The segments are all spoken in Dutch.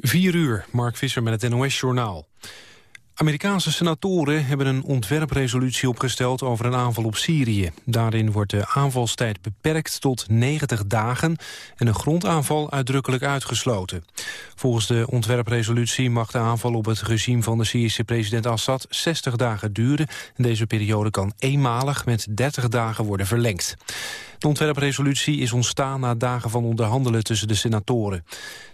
4 uur, Mark Visser met het NOS-journaal. Amerikaanse senatoren hebben een ontwerpresolutie opgesteld over een aanval op Syrië. Daarin wordt de aanvalstijd beperkt tot 90 dagen en een grondaanval uitdrukkelijk uitgesloten. Volgens de ontwerpresolutie mag de aanval op het regime van de Syrische president Assad 60 dagen duren. En deze periode kan eenmalig met 30 dagen worden verlengd. De ontwerpresolutie is ontstaan na dagen van onderhandelen tussen de senatoren.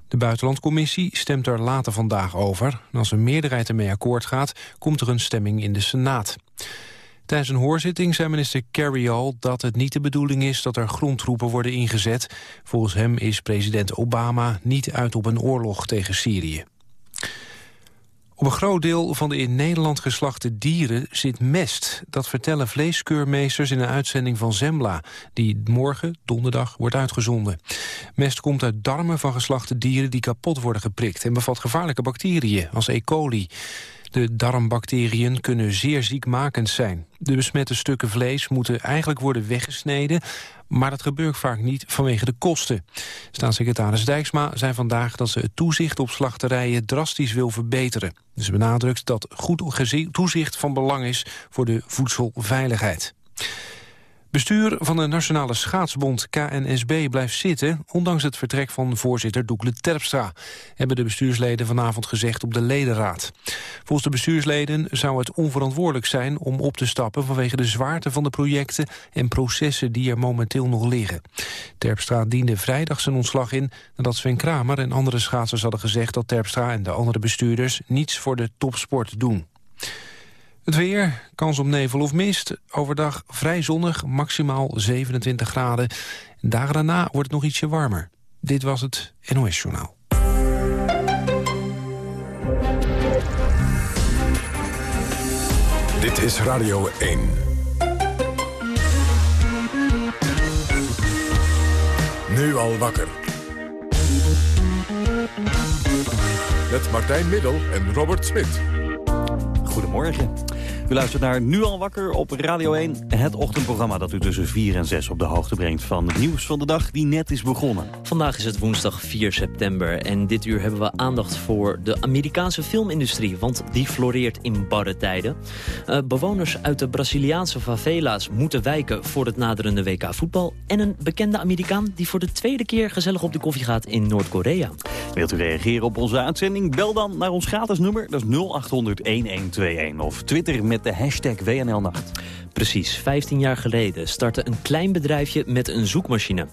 De buitenlandcommissie stemt er later vandaag over. En als een meerderheid ermee akkoord gaat, komt er een stemming in de Senaat. Tijdens een hoorzitting zei minister Kerry al dat het niet de bedoeling is dat er grondtroepen worden ingezet. Volgens hem is president Obama niet uit op een oorlog tegen Syrië. Op een groot deel van de in Nederland geslachte dieren zit mest. Dat vertellen vleeskeurmeesters in een uitzending van Zembla... die morgen, donderdag, wordt uitgezonden. Mest komt uit darmen van geslachte dieren die kapot worden geprikt... en bevat gevaarlijke bacteriën, als E. coli. De darmbacteriën kunnen zeer ziekmakend zijn. De besmette stukken vlees moeten eigenlijk worden weggesneden... maar dat gebeurt vaak niet vanwege de kosten. Staatssecretaris Dijksma zei vandaag dat ze het toezicht op slachterijen drastisch wil verbeteren. Ze benadrukt dat goed toezicht van belang is voor de voedselveiligheid. Bestuur van de Nationale Schaatsbond KNSB blijft zitten... ondanks het vertrek van voorzitter Doekle Terpstra... hebben de bestuursleden vanavond gezegd op de ledenraad. Volgens de bestuursleden zou het onverantwoordelijk zijn om op te stappen... vanwege de zwaarte van de projecten en processen die er momenteel nog liggen. Terpstra diende vrijdag zijn ontslag in... nadat Sven Kramer en andere schaatsers hadden gezegd... dat Terpstra en de andere bestuurders niets voor de topsport doen. Het weer, kans op nevel of mist. Overdag vrij zonnig, maximaal 27 graden. Dagen daarna wordt het nog ietsje warmer. Dit was het NOS Journaal. Dit is Radio 1. Nu al wakker. Met Martijn Middel en Robert Smit. Goedemorgen. U luistert naar Nu al wakker op Radio 1. Het ochtendprogramma dat u tussen 4 en 6 op de hoogte brengt... van het nieuws van de dag die net is begonnen. Vandaag is het woensdag 4 september. En dit uur hebben we aandacht voor de Amerikaanse filmindustrie. Want die floreert in barre tijden. Uh, bewoners uit de Braziliaanse favela's moeten wijken... voor het naderende WK voetbal. En een bekende Amerikaan die voor de tweede keer gezellig op de koffie gaat in Noord-Korea. Wilt u reageren op onze uitzending? Bel dan naar ons gratis nummer. Dat is 0800-1121. Of Twitter met de hashtag WNLnacht. Precies, 15 jaar geleden startte een klein bedrijfje met een zoekmachine.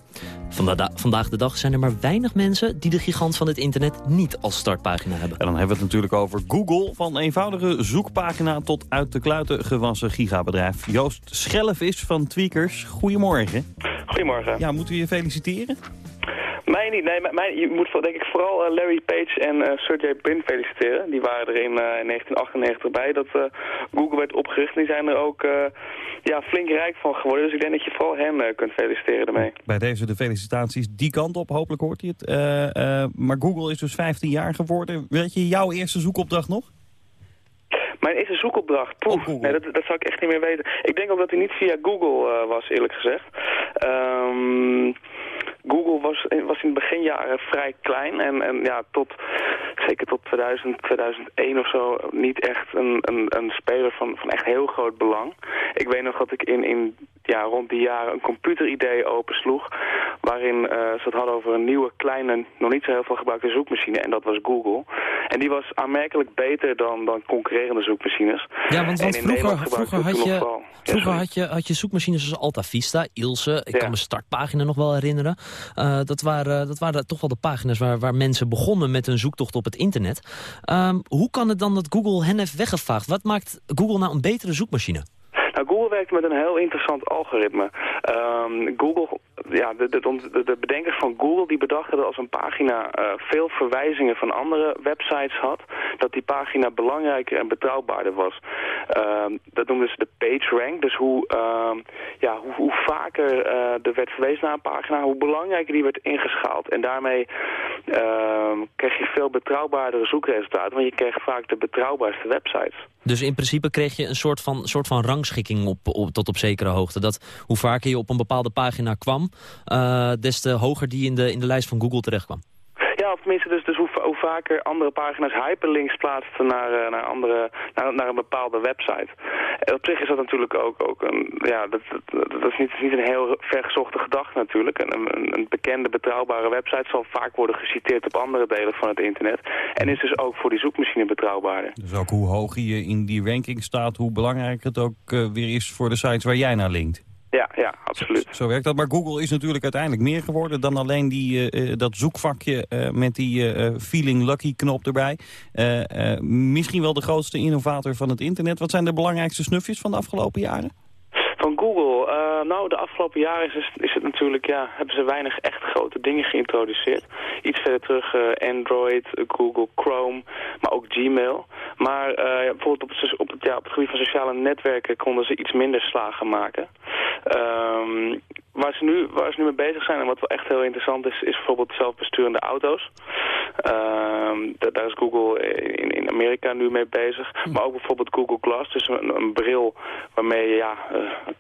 vandaag de dag zijn er maar weinig mensen die de gigant van het internet niet als startpagina hebben. En dan hebben we het natuurlijk over Google. Van eenvoudige zoekpagina tot uit de kluiten gewassen gigabedrijf. Joost Schellevis van Tweakers, goedemorgen. Goedemorgen. Ja, moeten we je feliciteren? Mij niet. Nee, mij, je moet denk ik vooral uh, Larry Page en uh, Sergey Brin feliciteren. Die waren er in, uh, in 1998 bij dat Google werd opgericht. En die zijn er ook ja, flink rijk van geworden. Dus ik denk dat je vooral hen kunt feliciteren ermee. Bij deze de felicitaties die kant op. Hopelijk hoort hij het. maar Google is dus 15 jaar geworden. Weet je jouw eerste zoekopdracht nog? Mijn eerste zoekopdracht, poef, nee, dat, dat zou ik echt niet meer weten. Ik denk ook dat hij niet via Google was, eerlijk gezegd. Um, Google was, was in de beginjaren vrij klein en, en ja, tot, zeker tot 2000, 2001 of zo niet echt een, een, een speler van, van echt heel groot belang. Ik weet nog dat ik in, in ja, rond die jaren een computeridee opensloeg waarin uh, ze het hadden over een nieuwe kleine, nog niet zo heel veel gebruikte zoekmachine en dat was Google. En die was aanmerkelijk beter dan, dan concurrerende zoekmachines. Ja, want, want vroeger, vroeger, had je, vroeger had, je, had je zoekmachines zoals Alta Vista, Ilse, ik kan me startpagina nog wel herinneren. Uh, dat, waren, dat waren toch wel de pagina's waar, waar mensen begonnen met een zoektocht op het internet. Um, hoe kan het dan dat Google hen heeft weggevaagd? Wat maakt Google nou een betere zoekmachine? Google werkt met een heel interessant algoritme. Um, Google ja, de, de, de, bedenkers van Google die bedachten dat als een pagina uh, veel verwijzingen van andere websites had, dat die pagina belangrijker en betrouwbaarder was. Uh, dat noemden ze de page rank. Dus hoe, uh, ja, hoe, hoe vaker uh, er werd verwezen naar een pagina, hoe belangrijker die werd ingeschaald. En daarmee ehm, kreeg je veel betrouwbaardere zoekresultaten, want je kreeg vaak de betrouwbaarste websites. Dus in principe kreeg je een soort van, soort van rangschikking op, tot op zekere hoogte. Dat hoe vaker je op een bepaalde pagina kwam, uh, des te hoger die in de, in de lijst van Google terecht kwam. Ja, tenminste dus, dus hoe, vaker andere pagina's hyperlinks plaatsen naar, uh, naar, andere, naar, naar, een bepaalde website. En op zich is dat natuurlijk ook, ook een, ja, dat, dat, is, niet, niet een heel vergezochte gedachte natuurlijk. Een, een, een, bekende, betrouwbare website zal vaak worden geciteerd op andere delen van het internet. En is dus ook voor die zoekmachine betrouwbaarder. Dus ook hoe hoog je in die ranking staat, hoe belangrijk het ook uh, weer is voor de sites waar jij naar linkt. Ja, ja, absoluut. Zo, werkt dat. Maar Google is natuurlijk uiteindelijk meer geworden dan alleen die, uh, dat zoekvakje uh, met die uh, feeling lucky knop erbij. misschien wel de grootste innovator van het internet. Wat zijn de belangrijkste snufjes van de afgelopen jaren? Van Google? Nou, de afgelopen jaren is, het natuurlijk, ja, hebben ze weinig echt grote dingen geïntroduceerd. Iets verder terug Android, Google Chrome, maar ook Gmail. Maar ja, bijvoorbeeld op het, op, het, gebied van sociale netwerken konden ze iets minder slagen maken. Um, waar, ze nu, waar ze nu mee bezig zijn en wat wel echt heel interessant is, is bijvoorbeeld zelfbesturende auto's. Um, daar is Google in, in Amerika nu mee bezig. Maar ook bijvoorbeeld Google Glass, dus een, een bril waarmee je ja,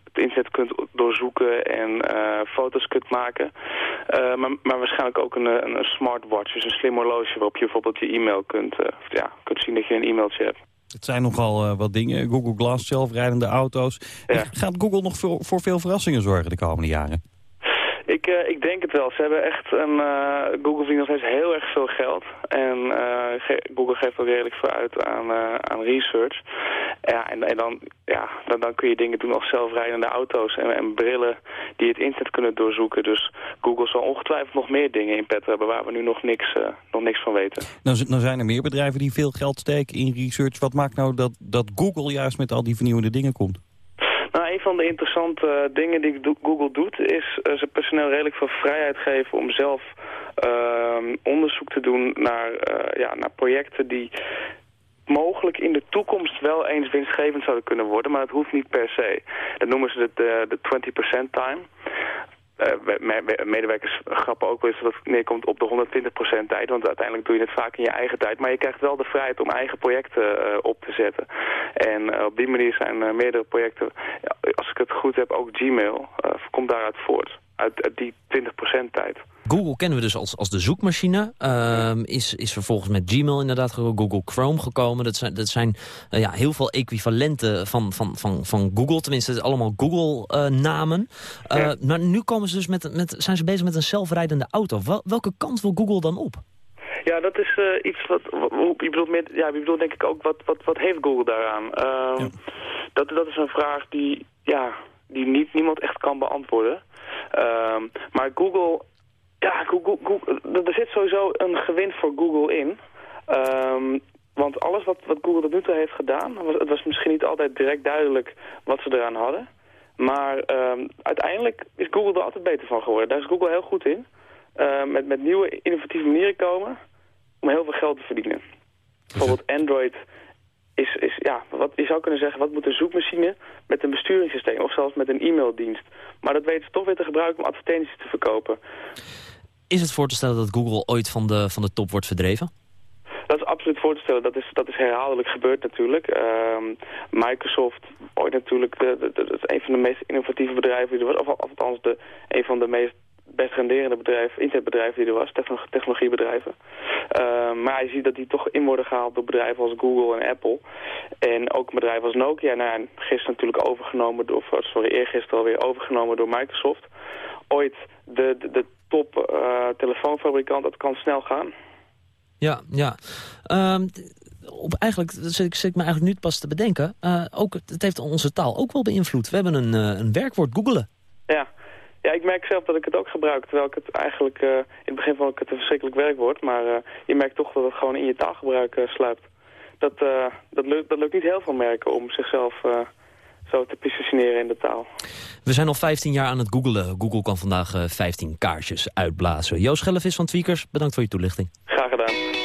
het internet kunt doorzoeken en uh, foto's kunt maken. Uh, maar, maar, waarschijnlijk ook een, een, een, smartwatch, dus een slim horloge waarop je bijvoorbeeld je e-mail kunt, ja, kunt zien dat je een e-mailtje hebt. Het zijn nogal wat dingen. Google Glass, zelfrijdende auto's. Ja. Gaat Google nog voor, voor veel verrassingen zorgen de komende jaren? Ik, uh, ik denk het wel. Ze hebben echt een... Uh, Google verdient nog steeds heel erg veel geld. En ge Google geeft ook redelijk veel uit aan, aan research. Ja, en, en dan, ja, dan, dan kun je dingen doen als zelfrijdende auto's en, en brillen die het internet kunnen doorzoeken. Dus Google zal ongetwijfeld nog meer dingen in pet hebben waar we nu nog niks, nog niks van weten. Nou, nou zijn er meer bedrijven die veel geld steken in research. Wat maakt nou dat, dat Google juist met al die vernieuwende dingen komt? Een van de interessante uh, dingen die Google doet... is uh, ze personeel redelijk veel vrijheid geven om zelf uh, onderzoek te doen naar, uh, ja, naar projecten die mogelijk in de toekomst wel eens winstgevend zouden kunnen worden, maar het hoeft niet per se. Dat noemen ze de, de, de 20% time. Uh, medewerkers grappen ook wel eens dat het neerkomt op de 120% tijd. Want uiteindelijk doe je het vaak in je eigen tijd. Maar je krijgt wel de vrijheid om eigen projecten uh, op te zetten. En uh, op die manier zijn meerdere projecten, als ik het goed heb, ook Gmail, komt daaruit voort. Uit, uit die 20% tijd. Google kennen we dus als, als de zoekmachine. Uh, is, is vervolgens met Gmail inderdaad Google Chrome gekomen. Dat zijn, dat zijn uh, ja, heel veel equivalenten van, van, van, van Google. Tenminste, allemaal Google-namen. Uh, uh, Maar nu komen ze dus met, met, zijn ze bezig met een zelfrijdende auto. Wel, welke kant wil Google dan op? Ja, dat is iets wat, wat, je bedoelt met, ja, je bedoelt denk ik ook, wat, wat, wat heeft Google daaraan? Ehm, ja. dat, dat is een vraag die, ja, die niet, niemand echt kan beantwoorden. Ehm, maar Google ja, Google, Google, er zit sowieso een gewin voor Google in. Um, want alles wat, wat Google tot nu toe heeft gedaan, het was misschien niet altijd direct duidelijk wat ze eraan hadden. Maar um, uiteindelijk is Google er altijd beter van geworden. Daar is Google heel goed in. Uh, met, met nieuwe innovatieve manieren komen om heel veel geld te verdienen. Bijvoorbeeld Android is, is, ja, wat, je zou kunnen zeggen, wat moet een zoekmachine met een besturingssysteem of zelfs met een e-maildienst. Maar dat weten ze toch weer te gebruiken om advertenties te verkopen. Is het voor te stellen dat Google ooit van de, van de top wordt verdreven? Dat is absoluut voor te stellen. Dat is, dat is herhaaldelijk gebeurd natuurlijk. Uh, Microsoft, ooit natuurlijk de, de, de, een van de meest innovatieve bedrijven die er was. Of, althans de, een van de meest best renderende bedrijven, internetbedrijven die er was, technologiebedrijven. Uh, maar je ziet dat die toch in worden gehaald door bedrijven als Google en Apple. En ook bedrijf als Nokia, nou, gisteren natuurlijk overgenomen, door, sorry, eergisteren alweer overgenomen door Microsoft. Ooit de, de, de top uh, telefoonfabrikant, dat kan snel gaan. Ja, ja. Um, op eigenlijk zit ik, zit ik me eigenlijk nu pas te bedenken. Uh, ook, het heeft onze taal ook wel beïnvloed. We hebben een, uh, een werkwoord, googelen. Ja. ja, ik merk zelf dat ik het ook gebruik. Terwijl ik het eigenlijk, uh, in het begin vond ik het een verschrikkelijk werkwoord. Maar je merkt toch dat het gewoon in je taalgebruik sluipt. Dat, dat, lukt, dat lukt niet heel veel merken om zichzelf zo te positioneren in de taal. We zijn al 15 jaar aan het googelen. Google kan vandaag 15 eh, kaarsjes uitblazen. Joost Schellevis van Tweakers, bedankt voor je toelichting. Graag gedaan.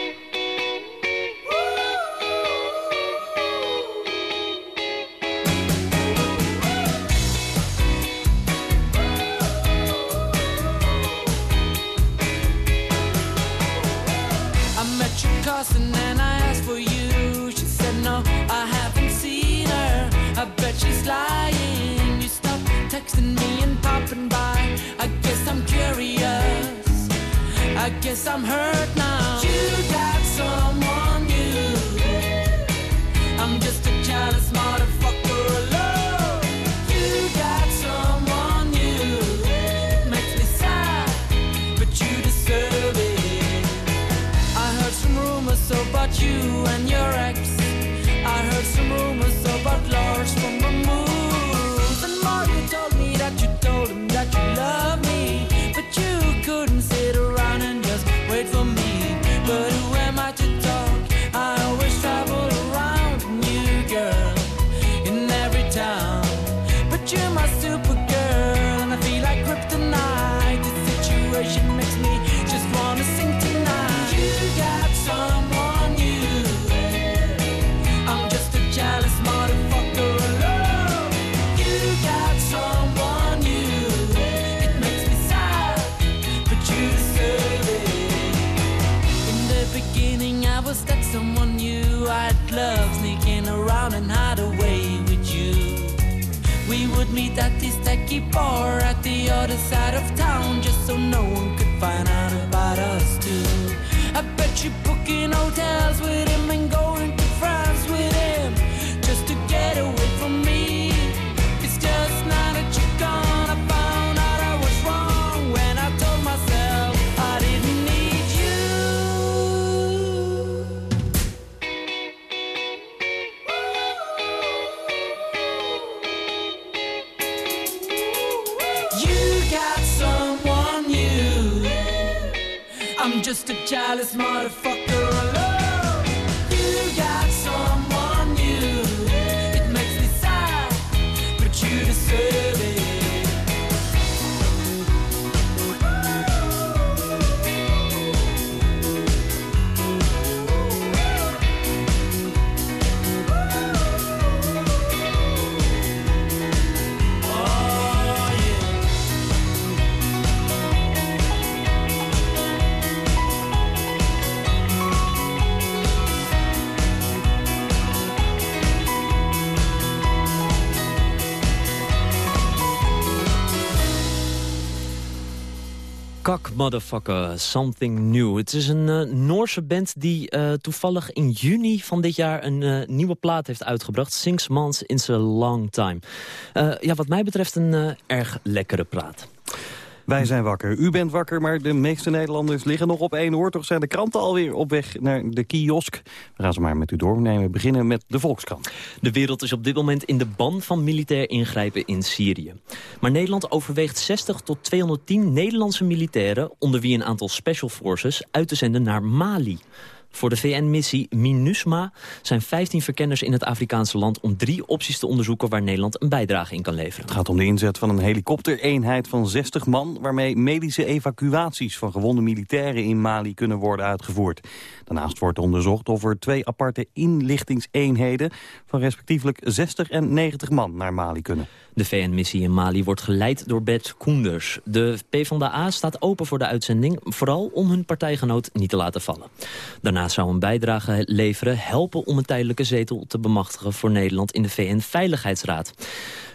Booking hotels with him and going just a jealous motherfucker Motherfucker, Something New. Het is een eh, Noorse band die eh, toevallig in juni van dit jaar een eh, nieuwe plaat heeft uitgebracht. Six Months in a Long Time. Ja, wat mij betreft een erg lekkere plaat. Wij zijn wakker. U bent wakker, maar de meeste Nederlanders liggen nog op één oor. Toch zijn de kranten alweer op weg naar de kiosk. We gaan ze maar met u doornemen. We beginnen met de Volkskrant. De wereld is op dit moment in de ban van militair ingrijpen in Syrië. Maar Nederland overweegt 60 tot 210 Nederlandse militairen... onder wie een aantal special forces uit te zenden naar Mali. Voor de VN-missie MINUSMA zijn 15 verkenners in het Afrikaanse land... om drie opties te onderzoeken waar Nederland een bijdrage in kan leveren. Het gaat om de inzet van een helikoptereenheid van 60 man... waarmee medische evacuaties van gewonde militairen in Mali kunnen worden uitgevoerd. Daarnaast wordt onderzocht of er twee aparte inlichtingseenheden... van respectievelijk 60 en 90 man naar Mali kunnen. De VN-missie in Mali wordt geleid door Bert Koenders. De PvdA staat open voor de uitzending, vooral om hun partijgenoot niet te laten vallen. Zou een bijdrage leveren helpen om een tijdelijke zetel te bemachtigen voor Nederland in de VN-veiligheidsraad.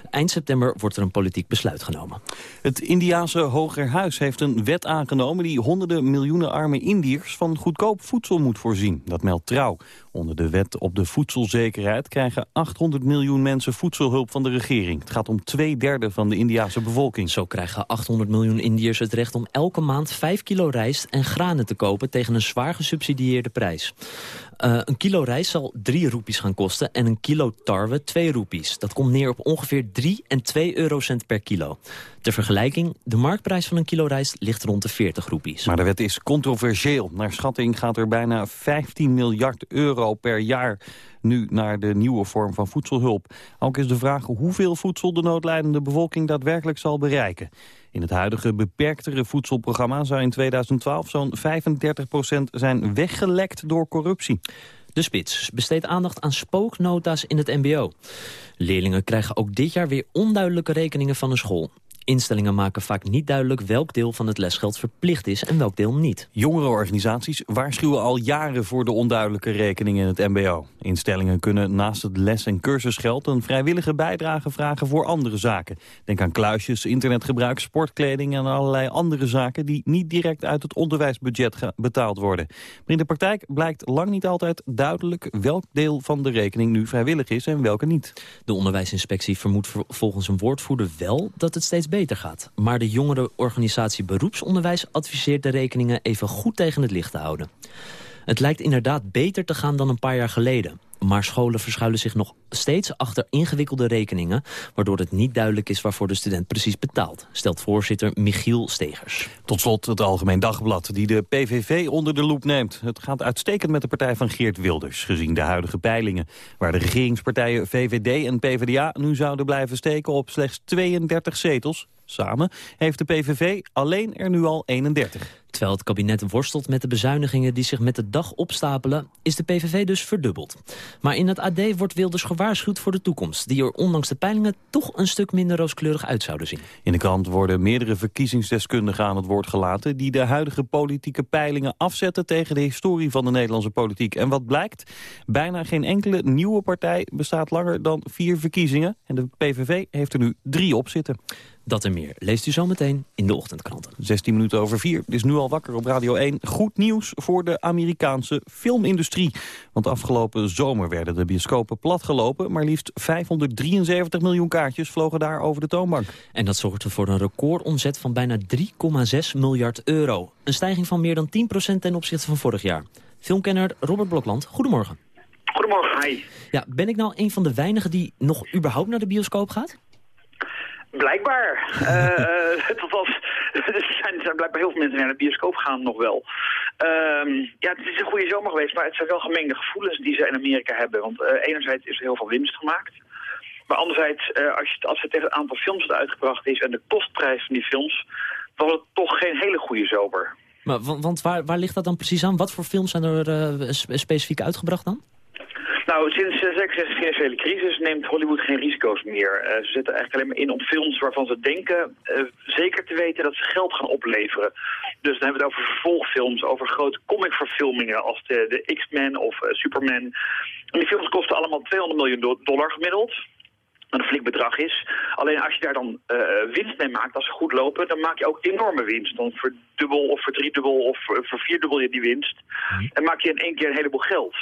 Eind september wordt er een politiek besluit genomen. Het Indiase Hogerhuis heeft een wet aangenomen... die honderden miljoenen arme Indiërs van goedkoop voedsel moet voorzien. Dat meldt Trouw. Onder de wet op de voedselzekerheid krijgen 800 miljoen mensen voedselhulp van de regering. Het gaat om twee derde van de Indiase bevolking. Zo krijgen 800 miljoen Indiërs het recht om elke maand 5 kilo rijst en granen te kopen tegen een zwaar gesubsidieerde prijs. Uh, een kilo rijst zal 3 roepies gaan kosten en een kilo tarwe 2 roepies. Dat komt neer op ongeveer 3 en 2 eurocent per kilo. Ter vergelijking, de marktprijs van een kilo rijst ligt rond de 40 roepies. Maar de wet is controversieel. Naar schatting gaat er bijna 15 miljard euro per jaar nu naar de nieuwe vorm van voedselhulp. Ook is de vraag hoeveel voedsel de noodlijdende bevolking daadwerkelijk zal bereiken. In het huidige beperktere voedselprogramma zou in 2012 zo'n 35% zijn weggelekt door corruptie. De Spits besteedt aandacht aan spooknota's in het mbo. Leerlingen krijgen ook dit jaar weer onduidelijke rekeningen van een school. Instellingen maken vaak niet duidelijk welk deel van het lesgeld verplicht is en welk deel niet. Jongerenorganisaties waarschuwen al jaren voor de onduidelijke rekeningen in het mbo. Instellingen kunnen naast het les- en cursusgeld een vrijwillige bijdrage vragen voor andere zaken. Denk aan kluisjes, internetgebruik, sportkleding en allerlei andere zaken die niet direct uit het onderwijsbudget ge- betaald worden. Maar in de praktijk blijkt lang niet altijd duidelijk welk deel van de rekening nu vrijwillig is en welke niet. De onderwijsinspectie vermoedt ver- volgens een woordvoerder wel dat het steeds beter gaat. Maar de jongerenorganisatie Beroepsonderwijs adviseert de rekeningen even goed tegen het licht te houden. Het lijkt inderdaad beter te gaan dan een paar jaar geleden. Maar scholen verschuilen zich nog steeds achter ingewikkelde rekeningen... waardoor het niet duidelijk is waarvoor de student precies betaalt... stelt voorzitter Michiel Stegers. Tot slot het Algemeen Dagblad, die de PVV onder de loep neemt. Het gaat uitstekend met de partij van Geert Wilders, gezien de huidige peilingen. Waar de regeringspartijen VVD en PvdA nu zouden blijven steken op slechts 32 zetels. Samen heeft de PVV alleen er nu al 31. Terwijl het kabinet worstelt met de bezuinigingen die zich met de dag opstapelen... is de PVV dus verdubbeld. Maar in het AD wordt Wilders gewaarschuwd voor de toekomst... die er ondanks de peilingen toch een stuk minder rooskleurig uit zouden zien. In de krant worden meerdere verkiezingsdeskundigen aan het woord gelaten... die de huidige politieke peilingen afzetten tegen de historie van de Nederlandse politiek. En wat blijkt? Bijna geen enkele nieuwe partij bestaat langer dan vier verkiezingen. En de PVV heeft er nu drie op zitten. Dat en meer leest u zometeen in de ochtendkranten. 16 minuten over vier. Het is nu al wakker op Radio 1. Goed nieuws voor de Amerikaanse filmindustrie. Want afgelopen zomer werden de bioscopen platgelopen... maar liefst 573 miljoen kaartjes vlogen daar over de toonbank. En dat zorgde voor een recordomzet van bijna 3,6 miljard euro. Een stijging van meer dan 10% ten opzichte van vorig jaar. Filmkenner Robert Blokland, goedemorgen. Goedemorgen, hi. Ja, ben ik nou een van de weinigen die nog überhaupt naar de bioscoop gaat? Blijkbaar. Eh, eh, het was, er, zijn, blijkbaar heel veel mensen naar de bioscoop gaan nog wel. Ehm, ja, het is een goede zomer geweest, maar het zijn wel gemengde gevoelens die ze in Amerika hebben. Want eh, enerzijds is er heel veel winst gemaakt. Maar anderzijds, als, je, als het tegen het aantal films dat uitgebracht is en de kostprijs van die films, dan was het toch geen hele goede zomer. Maar, wa- want waar, waar ligt dat dan precies aan? Wat voor films zijn er spe- specifiek uitgebracht dan? Nou, sinds uh, zeker sinds de financiële crisis neemt Hollywood geen risico's meer. Eh, ze zetten eigenlijk alleen maar in op films waarvan ze denken eh, zeker te weten dat ze geld gaan opleveren. Dus dan hebben we het over vervolgfilms, over grote comicverfilmingen als de, de X-Men of eh, Superman. En die films kosten allemaal 200 miljoen do- dollar gemiddeld. Een flink bedrag is. Alleen als je daar dan eh, winst mee maakt, als ze goed lopen, dan maak je ook enorme winst. Dan verdubbel of verdriedubbel of eh, vervierdubbel je die winst. En maak je in één keer een heleboel geld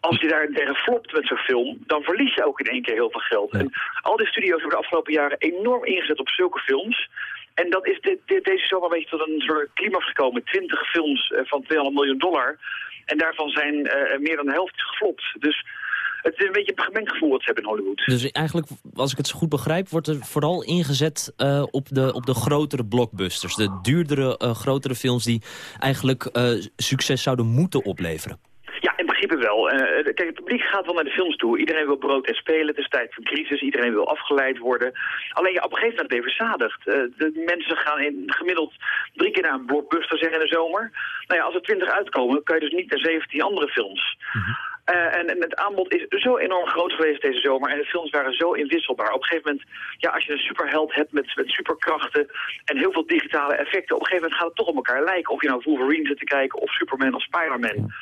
als je daar tegen flopt met zo'n film, dan verlies je ook in één keer heel veel geld. En al die studio's hebben de afgelopen jaren enorm ingezet op zulke films. En dat is dit, dit- deze zomer een beetje tot een soort climax gekomen. 20 films eh, van 200 miljoen dollar. En daarvan zijn eh, meer dan de helft geflopt. Dus het is een beetje een gemengd gevoel wat ze hebben in Hollywood. Dus eigenlijk, als ik het zo goed begrijp, wordt er vooral ingezet eh, op, de, op de grotere blockbusters. De duurdere, grotere films die eigenlijk succes zouden moeten opleveren. Principe wel. Eh, kijk, het publiek gaat wel naar de films toe. Iedereen wil brood en spelen. Het is tijd van crisis. Iedereen wil afgeleid worden. Alleen ja, op een gegeven moment ben je verzadigd. Eh, de mensen gaan in, gemiddeld drie keer naar een blockbuster zeggen in de zomer. Nou ja, als er twintig uitkomen, kan je dus niet naar 17 andere films. En, en het aanbod is zo enorm groot geweest deze zomer. En de films waren zo inwisselbaar. Op een gegeven moment, ja, als je een superheld hebt met, met superkrachten en heel veel digitale effecten, op een gegeven moment gaat het toch op elkaar lijken. Of je nou Wolverine zit te kijken of Superman of Spider-Man.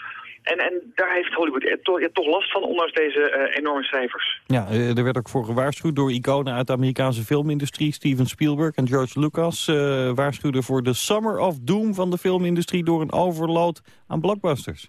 En, en daar heeft Hollywood toch, toch last van, ondanks deze eh, enorme cijfers. Ja, eh, er werd ook voor gewaarschuwd door iconen uit de Amerikaanse filmindustrie. Steven Spielberg en George Lucas eh, waarschuwden voor de Summer of Doom van de filmindustrie... door een overload aan blockbusters.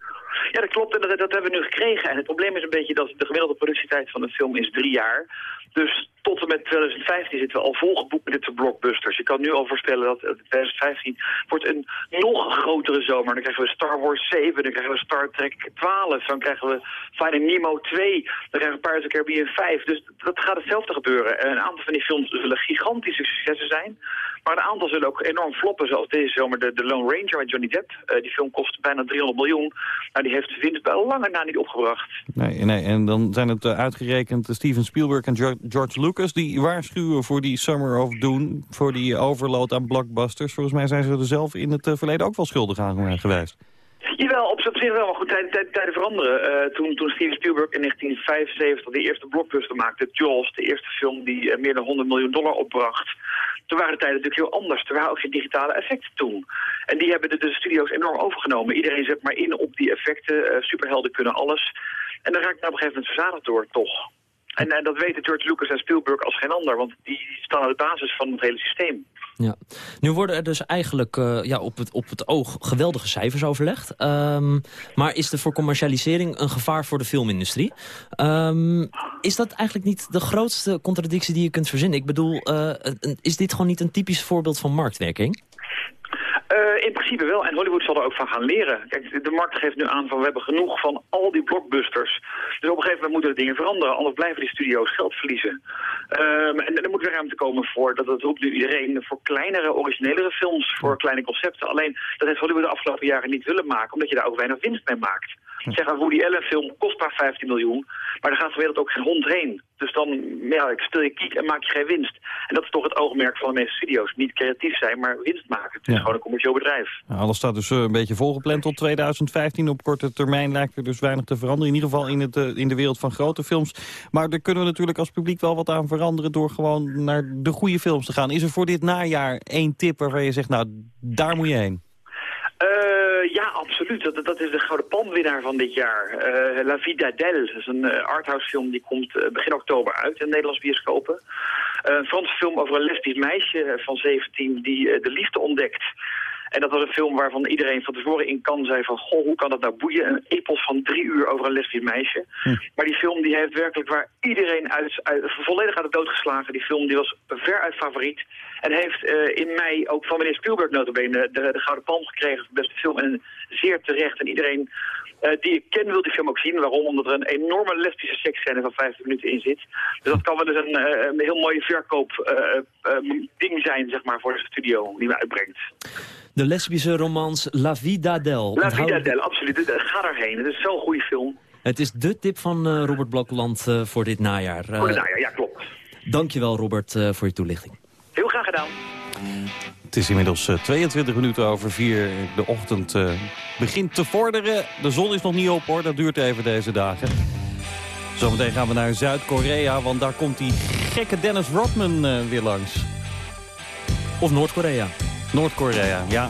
Ja, dat klopt. En dat, dat hebben we nu gekregen. En het probleem is een beetje dat de gemiddelde productietijd van een film is drie jaar. Dus tot en met 2015 zitten we al volgeboekt met dit blockbusters. Je kan nu al voorstellen dat eh, 2015 wordt een nog grotere zomer. Dan krijgen we Star Wars 7, dan krijgen we Star Trek 12, dan krijgen we Finding Nemo 2, dan krijgen we Pirates of the Caribbean 5. Dus dat gaat hetzelfde gebeuren. En een aantal van die films zullen gigantische successen zijn. Maar een aantal zullen ook enorm floppen, zoals deze zomer de, de Lone Ranger met Johnny Depp. Eh, die film kost bijna 300 miljoen. Nou, die heeft de winst bij lange na niet opgebracht. Nee, nee, en dan zijn het eh, uitgerekend Steven Spielberg en Geo- George Lucas... die waarschuwen voor die Summer of Doom, voor die overload aan blockbusters. Volgens mij zijn ze er zelf in het eh, verleden ook wel schuldig aan geweest. Jawel, op zich wel, maar goed, tijden, tijden, tijden veranderen. Toen, toen Steven Spielberg in 1975 de eerste blockbuster maakte, Jaws, de eerste film die meer dan 100 miljoen dollar opbracht. Toen waren de tijden natuurlijk heel anders. Er waren ook geen digitale effecten toen. En die hebben de, de studio's enorm overgenomen. Iedereen zet maar in op die effecten. eh, superhelden kunnen alles. En daar raak ik nou op een gegeven moment verzadigd door, toch. En, en dat weten George Lucas en Spielberg als geen ander. Want die staan aan de basis van het hele systeem. Ja. Nu worden er dus eigenlijk eh, ja, op, het, op het oog geweldige cijfers overlegd. Ehm, maar is er voor commercialisering een gevaar voor de filmindustrie? Ehm, is dat eigenlijk niet de grootste contradictie die je kunt verzinnen? Ik bedoel, eh, is dit gewoon niet een typisch voorbeeld van marktwerking? Eh, in principe wel. En Hollywood zal er ook van gaan leren. Kijk, de markt geeft nu aan van we hebben genoeg van al die blockbusters. Dus op een gegeven moment moeten de dingen veranderen. Anders blijven die studio's geld verliezen. Ehm, en er moet weer ruimte komen voor, dat, dat roept nu iedereen, voor kleinere, originelere films, voor kleine concepten. Alleen, dat heeft Hollywood de afgelopen jaren niet willen maken, omdat je daar ook weinig winst mee maakt. Zeg, een Woody Allen film kost maar 15 miljoen, maar daar gaat de wereld ook geen hond heen. Dus dan ja, ik speel je kiek en maak je geen winst. En dat is toch het oogmerk van de meeste studio's. Niet creatief zijn, maar winst maken. Het is gewoon een commercieel bedrijf. Nou, alles staat dus eh, een beetje volgepland tot 2015. Op korte termijn lijkt er dus weinig te veranderen. In ieder geval in, het, eh, in de wereld van grote films. Maar daar kunnen we natuurlijk als publiek wel wat aan veranderen... door gewoon naar de goede films te gaan. Is er voor dit najaar één tip waarvan je zegt... nou, daar moet je heen? Eh, absoluut. Dat, dat is de Gouden Palmwinnaar van dit jaar. Eh, La Vida d'Elle. Dat is een eh, arthouse film die komt eh, begin oktober uit in Nederlands bioscopen. Een Franse film over een lesbisch meisje van 17 die de liefde ontdekt. En dat was een film waarvan iedereen van tevoren in kan zei van... goh, hoe kan dat nou boeien? Een epos van drie uur over een lesbisch meisje. Maar die film die heeft werkelijk waar iedereen uit, uit, volledig uit de dood geslagen. Die film die was ver uit favoriet. En heeft eh, in mei ook van meneer Spielberg notabene de, de Gouden Palm gekregen beste film. En zeer terecht. En iedereen eh, die ik ken wil die film ook zien. Waarom? Omdat er een enorme lesbische seksscène van 50 minuten in zit. Dus dat kan wel eens een, eh, een heel mooie verkoop eh, eh, ding zijn, zeg maar, voor de studio die we uitbrengt. De lesbische romans La Vida d'Elle. La Onthoud- Vida d'Elle, absoluut. Ga daarheen. Het is zo'n goede film. Het is de tip van eh, Robert Blokland eh, voor dit najaar. Voor Eh, najaar, ja klopt. dankjewel Robert eh, voor je toelichting. Heel graag gedaan. Het is inmiddels eh, 22 minuten over 4. De ochtend eh, begint te vorderen. De zon is nog niet op hoor, dat duurt even deze dagen. Zometeen gaan we naar Zuid-Korea, want daar komt die gekke Dennis Rodman eh, weer langs. Of Noord-Korea. Noord-Korea, ja.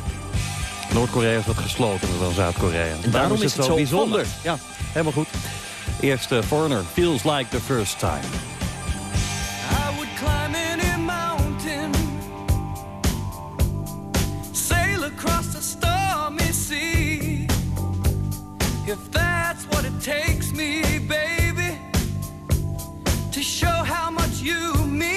Noord-Korea is wat gesloten dan Zuid-Korea. En daarom is het zo bijzonder. Ja, helemaal goed. Eerst eh, Foreigner, Feels Like the First Time. I would climb any mountain, sail across the stormy sea. If that's what it takes me, baby, to show how much you mean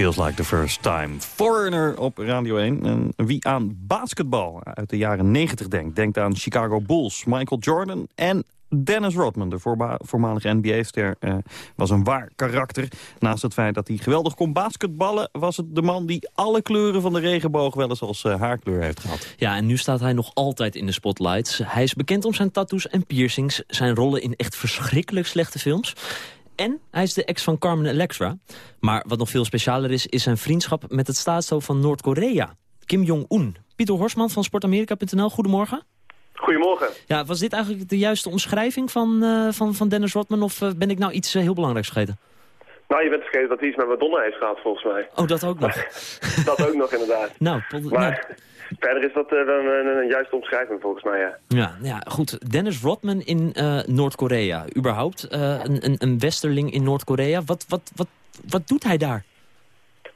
Feels like the first time. Foreigner op Radio 1. En wie aan basketbal uit de jaren 90 denkt... denkt aan Chicago Bulls, Michael Jordan en Dennis Rodman. De voormalige NBA-ster eh, was een waar karakter. Naast het feit dat hij geweldig kon basketballen... was het de man die alle kleuren van de regenboog wel eens als eh, haarkleur heeft gehad. Ja, en nu staat hij nog altijd in de spotlights. Hij is bekend om zijn tattoos en piercings, zijn rollen in echt verschrikkelijk slechte films. En hij is de ex van Carmen Electra. Maar wat nog veel specialer is, is zijn vriendschap met het staatshoofd van Noord-Korea. Kim Jong-un. Pieter Horsman van sportamerika.nl, goedemorgen. Goedemorgen. Ja, was dit eigenlijk de juiste omschrijving van, eh, van, van Dennis Rodman... of eh, ben ik nou iets eh, heel belangrijks vergeten? Nou, je bent vergeten dat hij iets met Madonna heeft gehad, volgens mij. Oh, dat ook nog. dat ook nog, inderdaad. nou, pot- nou, Maar verder is dat eh, een, een, juiste omschrijving, volgens mij, ja. Ja, ja, goed. Dennis Rodman in eh, Noord-Korea. Überhaupt eh, een, een, een westerling in Noord-Korea. Wat, wat, wat, wat doet hij daar?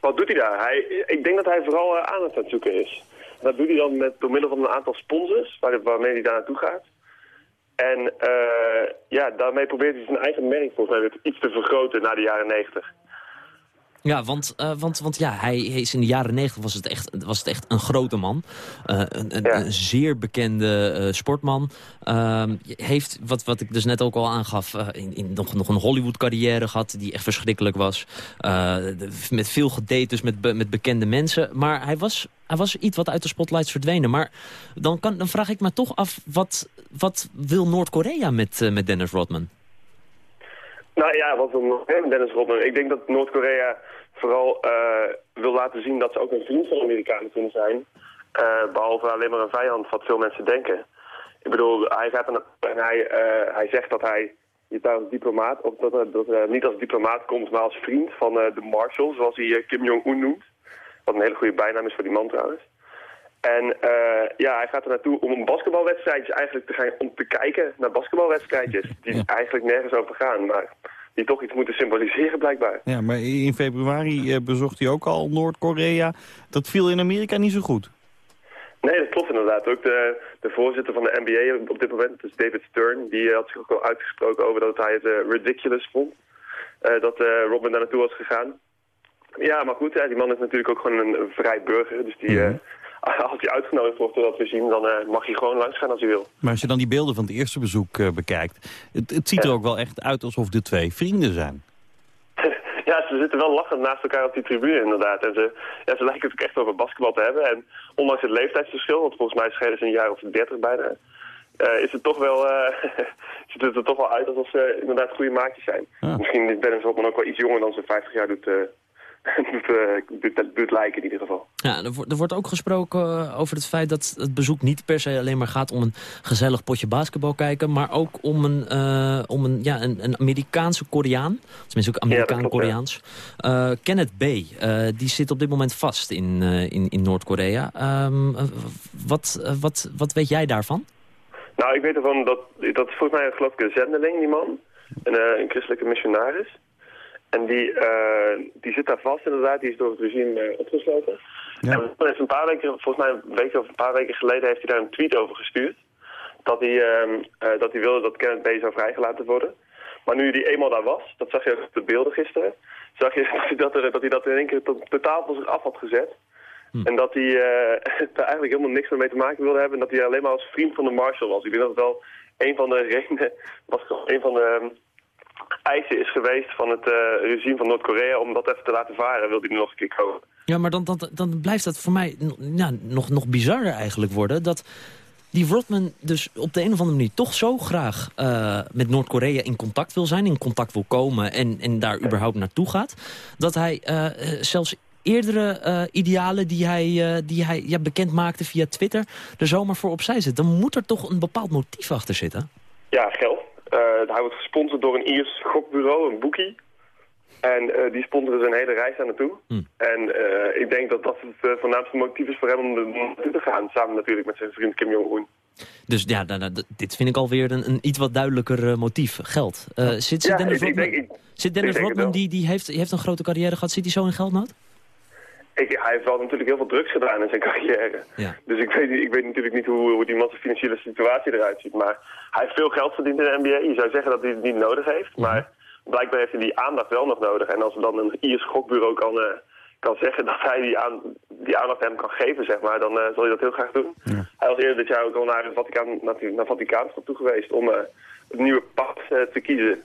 Wat doet hij daar? Hij, ik denk dat hij vooral aandacht aan het zoeken is. Dat doet hij dan met, door middel van een aantal sponsors, waar, waarmee hij daar naartoe gaat. En ja, daarmee probeert hij zijn eigen merk volgens mij weer iets te vergroten na de jaren negentig. Ja, want, eh, want, want ja, hij is in de jaren negentig was het echt, was het echt een grote man. Eh, een, een, Ja. een zeer bekende eh, sportman. Ehm, heeft, wat, wat ik dus net ook al aangaf, in, in nog, nog een Hollywood carrière gehad... die echt verschrikkelijk was. De- met veel gedate dus met, met bekende mensen. Maar hij was, hij was iets wat uit de spotlights verdwenen. Maar dan, kan, dan vraag ik me toch af, wat, wat wil Noord-Korea met, met Dennis Rodman? Nou ja, wat wil Dennis Rodman? Ik denk dat Noord-Korea vooral eh, wil laten zien dat ze ook een vriend van de Amerikanen kunnen zijn. Eh, behalve alleen maar een vijand, wat veel mensen denken. Ik bedoel, hij gaat en hij, eh, hij zegt dat hij daar als diplomaat, of dat, dat niet als diplomaat komt, maar als vriend van de Marshall, zoals hij Kim Jong-un noemt. Wat een hele goede bijnaam is voor die man trouwens. En ja, hij gaat er naartoe om een basketbalwedstrijdjes eigenlijk te gaan, om te kijken naar basketbalwedstrijdjes. Die Ja. eigenlijk nergens over gaan, maar die toch iets moeten symboliseren blijkbaar. Ja, maar in februari eh, bezocht hij ook al Noord-Korea. Dat viel in Amerika niet zo goed. Nee, dat klopt inderdaad. Ook de, de voorzitter van de NBA op dit moment, dus David Stern, die eh, had zich ook al uitgesproken over dat hij het eh, ridiculous vond. dat eh Robin daar naartoe was gegaan. Ja, maar goed, ja, die man is natuurlijk ook gewoon een, vrij burger. Dus die, eh, als hij uitgenodigd wordt door dat regime, dan eh, mag hij gewoon langs gaan als hij wil. Maar als je dan die beelden van het eerste bezoek eh, bekijkt... Het, het ziet er ook wel echt uit alsof de twee vrienden zijn. Ja, ze zitten wel lachend naast elkaar op die tribune inderdaad. En ze, ja, ze lijken het ook echt over basketbal te hebben. En ondanks het leeftijdsverschil, want volgens mij schelen ze een jaar of dertig bijna... eh, is het toch wel, ziet het er toch wel uit alsof ze inderdaad goede maatjes zijn. Ja. Misschien is Dennis Rodman ook wel iets jonger dan ze 50 jaar doet, doet, eh, doet lijken in ieder geval. Ja, er, wordt- er wordt ook gesproken eh, over het feit dat het bezoek niet per se alleen maar gaat om een gezellig potje basketbal kijken, maar ook om een, eh, om een, ja, een, een Amerikaanse Koreaan, tenminste ook Amerikaan-Koreaans. Kenneth B., die zit op dit moment vast in, in, in Noord-Korea. Ehm, eh, wat, wat, wat weet jij daarvan? Nou, ik weet ervan dat, dat is volgens mij geloof ik een zendeling, die man. Een, een christelijke missionaris. En die, eh, die zit daar vast inderdaad, die is door het regime eh, opgesloten. Ja. En heeft een paar weken, volgens mij een week of een paar weken geleden heeft hij daar een tweet over gestuurd. Dat hij, ehm, eh, dat hij wilde dat Kenneth B. zou vrijgelaten worden. Maar nu hij eenmaal daar was, dat zag je ook op de beelden gisteren, zag je dat hij dat, er, dat, hij dat in één keer to- totaal van zich af had gezet. En dat hij eh, daar eigenlijk helemaal niks meer mee te maken wilde hebben. En dat hij alleen maar als vriend van de Marshall was. Ik denk dat het wel een van de redenen, was een van de ehm, eisen is geweest van het eh, regime van Noord-Korea om dat even te laten varen. Wilde hij nu nog een keer komen. Ja, maar dan, dan, dan blijft dat voor mij n- ja, nog, nog bizarder eigenlijk worden. Dat die Rodman dus op de een of andere manier toch zo graag eh, met Noord-Korea in contact wil zijn. In contact wil komen en, en daar überhaupt naartoe gaat. Dat hij eh, zelfs eerdere idealen die hij, die hij ja, bekend maakte via Twitter... er zomaar voor opzij zet. Dan moet er toch een bepaald motief achter zitten. Ja, geld. Eh, hij wordt gesponsord door een Iers gokbureau, een boekie. En eh, die sponsoren zijn hele reis daar naartoe. Hm. En eh, ik denk dat dat het voornaamste motief is voor hem om er naartoe te gaan. Samen natuurlijk met zijn vriend Kim Jong-un. Dus ja, nou, nou, dit vind ik alweer een, een iets wat duidelijker motief. Geld. Zit, zit Ja, Dennis ik- Rodman, ik- zit Dennis Rodman die, die, heeft, die heeft een grote carrière gehad, zit hij zo in geldnood? Ik, hij heeft wel natuurlijk heel veel drugs gedaan in zijn carrière. Ja. Dus ik weet, ik weet natuurlijk niet hoe, hoe die man zijn financiële situatie eruit ziet. Maar hij heeft veel geld verdiend in de NBA. Je zou zeggen dat hij het niet nodig heeft. Maar blijkbaar heeft hij die aandacht wel nog nodig. En als dan een Iers gokbureau kan, eh, kan zeggen dat hij die, aan, die aandacht hem kan geven, zeg maar, dan eh, zal hij dat heel graag doen. Hij was eerder dit jaar ook al naar het Vaticaan, naar, naar Vaticaanstad toe geweest om eh, het nieuwe pad te kiezen.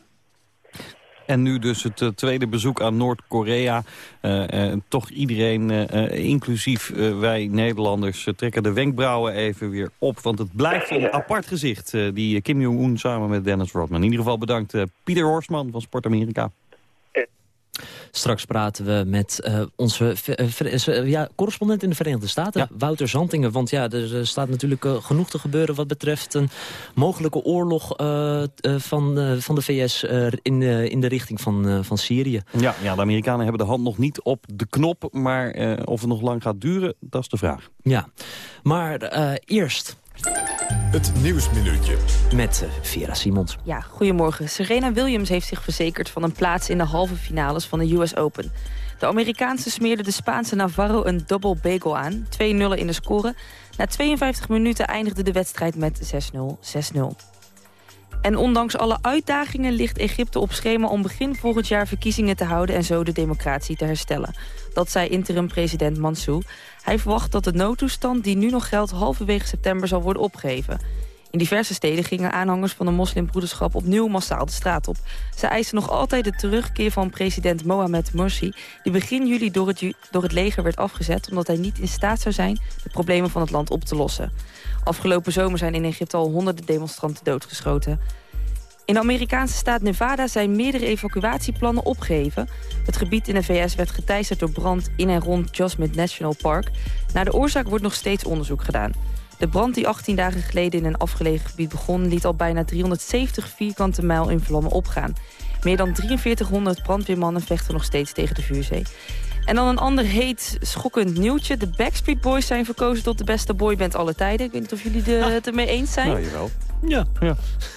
En nu dus het eh, tweede bezoek aan Noord-Korea. Eh, eh, toch iedereen, inclusief wij Nederlanders, trekken de wenkbrauwen even weer op. Want het blijft een apart gezicht, die Kim Jong-un samen met Dennis Rodman. In ieder geval bedankt Pieter Horsman van Sport Amerika. Straks praten we met eh, onze eh, eh, ja, correspondent in de Verenigde Staten, Ja. Wouter Zantingen. Want ja, er, staat natuurlijk genoeg te gebeuren wat betreft een mogelijke oorlog van, van de VS in, in de richting van, van Syrië. Ja, ja, de Amerikanen hebben de hand nog niet op de knop. Maar of het nog lang gaat duren, dat is de vraag. Ja, maar eerst Het Nieuwsminuutje. met eh, Vera Simons. Ja, goedemorgen. Serena Williams heeft zich verzekerd van een plaats in de halve finales van de US Open. De Amerikaanse smeerde de Spaanse Navarro een double bagel aan. 2-0 in de score. Na 52 minuten eindigde de wedstrijd met 6-0, 6-0. En ondanks alle uitdagingen ligt Egypte op schema om begin volgend jaar verkiezingen te houden en zo de democratie te herstellen. Dat zei interim-president Mansour. Hij verwacht dat de noodtoestand die nu nog geldt halverwege september zal worden opgeheven. In diverse steden gingen aanhangers van de moslimbroederschap opnieuw massaal de straat op. Ze eisen nog altijd de terugkeer van president Mohamed Morsi... die begin juli door het, door het leger werd afgezet... omdat hij niet in staat zou zijn de problemen van het land op te lossen. Afgelopen zomer zijn in Egypte al honderden demonstranten doodgeschoten. In de Amerikaanse staat Nevada zijn meerdere evacuatieplannen opgeheven. Het gebied in de VS werd geteisterd door brand in en rond Yosemite National Park. Naar de oorzaak wordt nog steeds onderzoek gedaan. De brand die 18 dagen geleden in een afgelegen gebied begon... liet al bijna 370 vierkante mijl in vlammen opgaan. Meer dan 4300 brandweermannen vechten nog steeds tegen de vuurzee. En dan een ander heet, schokkend nieuwtje. De Backstreet Boys zijn verkozen tot de beste boyband aller tijden. Ik weet niet of jullie de, het ermee eens zijn. Nou, jawel. Ja.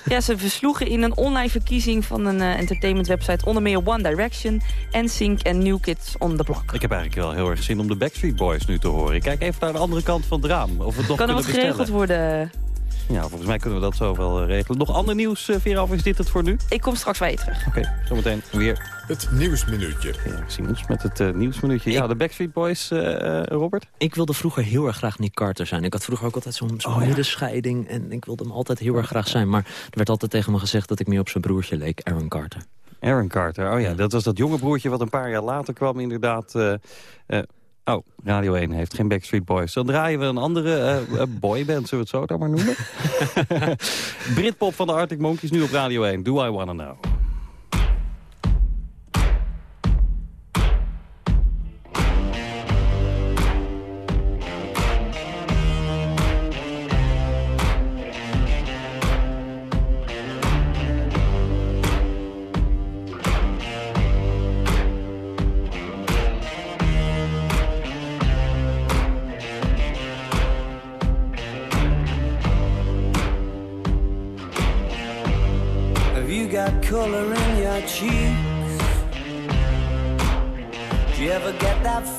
Ja, ze versloegen in een online verkiezing van een eh, entertainment website... onder meer One Direction, NSYNC en New Kids on the Block. Ik heb eigenlijk wel heel erg zin om de Backstreet Boys nu te horen. Ik kijk even naar de andere kant van het raam. Of we het nog Kan er geregeld worden? Ja, volgens mij kunnen we dat zo wel eh, regelen. Nog ander nieuws, eh, Vera, of is dit het voor nu? Ik kom straks bij je terug. Oké, zometeen weer Het Nieuwsminuutje. Vera Simons met het eh, nieuwsminuutje. Ja, de Backstreet Boys, eh, eh, Robert? Ik wilde vroeger heel erg graag Nick Carter zijn. Ik had vroeger ook altijd zo'n zo'n middenscheiding. En ik wilde hem altijd heel erg graag zijn. Maar er werd altijd tegen me gezegd dat ik meer op zijn broertje leek, Aaron Carter. Aaron Carter, oh ja, dat was dat jonge broertje wat een paar jaar later kwam inderdaad. eh, eh, oh, Radio 1 heeft geen Backstreet Boys. Dan draaien we een andere eh, eh, boyband, zullen we het zo dan maar noemen? Britpop van de Arctic Monkeys nu op Radio 1. Do I Wanna Know.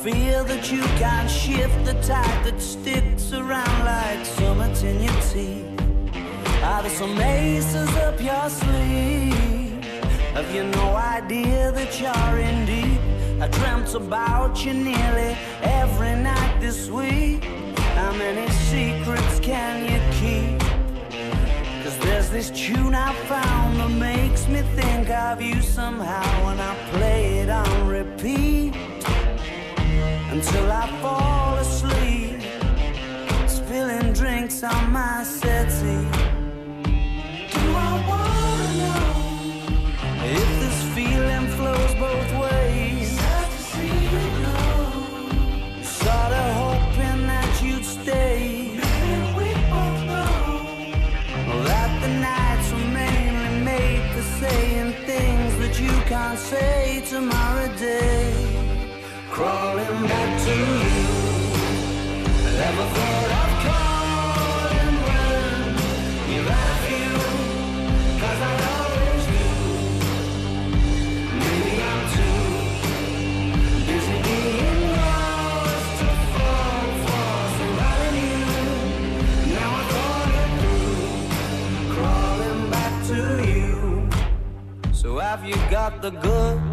Feel that you can't shift the tide that sticks around like summits in your teeth? Are there some aces up your sleeve? Have you no idea that you're in deep? I dreamt about you nearly every night this week. How many secrets can you keep? Cause there's this tune I found that makes me think of you somehow when I play it on repeat until I fall asleep, spilling drinks on my settee. Do I wanna know if this feeling flows both ways? Sorta hoping that you'd stay. We both know that the nights were mainly made for saying things that you can't say tomorrow day. Crawling back to you. Never thought of calling when you have you. Cause I always do. Maybe I'm too busy being lost to fall for somebody new. Now I thought it through crawling back to you. So have you got the goods?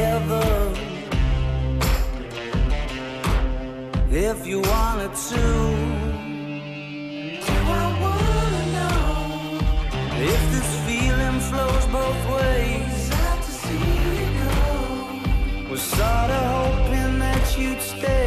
together if you wanted to. Do I wanna know if this feeling flows both ways? Was sorta hoping that you'd stay.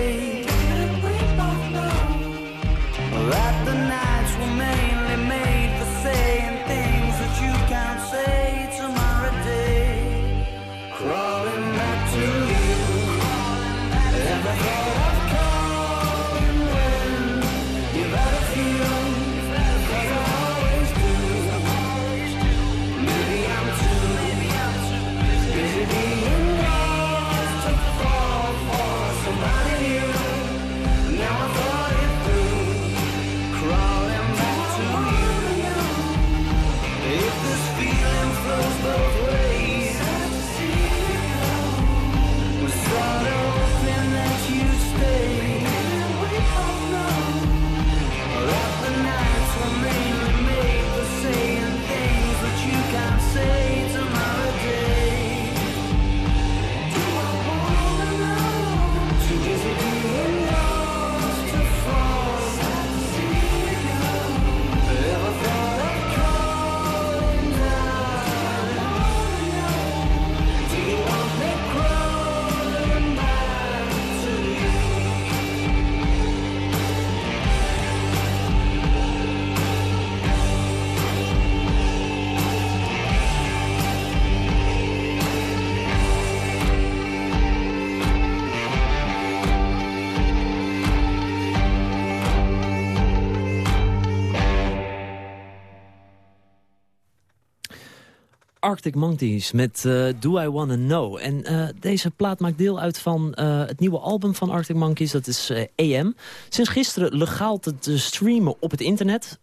Arctic Monkeys met eh, Do I Wanna Know. En eh, deze plaat maakt deel uit van eh, het nieuwe album van Arctic Monkeys. Dat is AM. Sinds gisteren legaal te, streamen op het internet.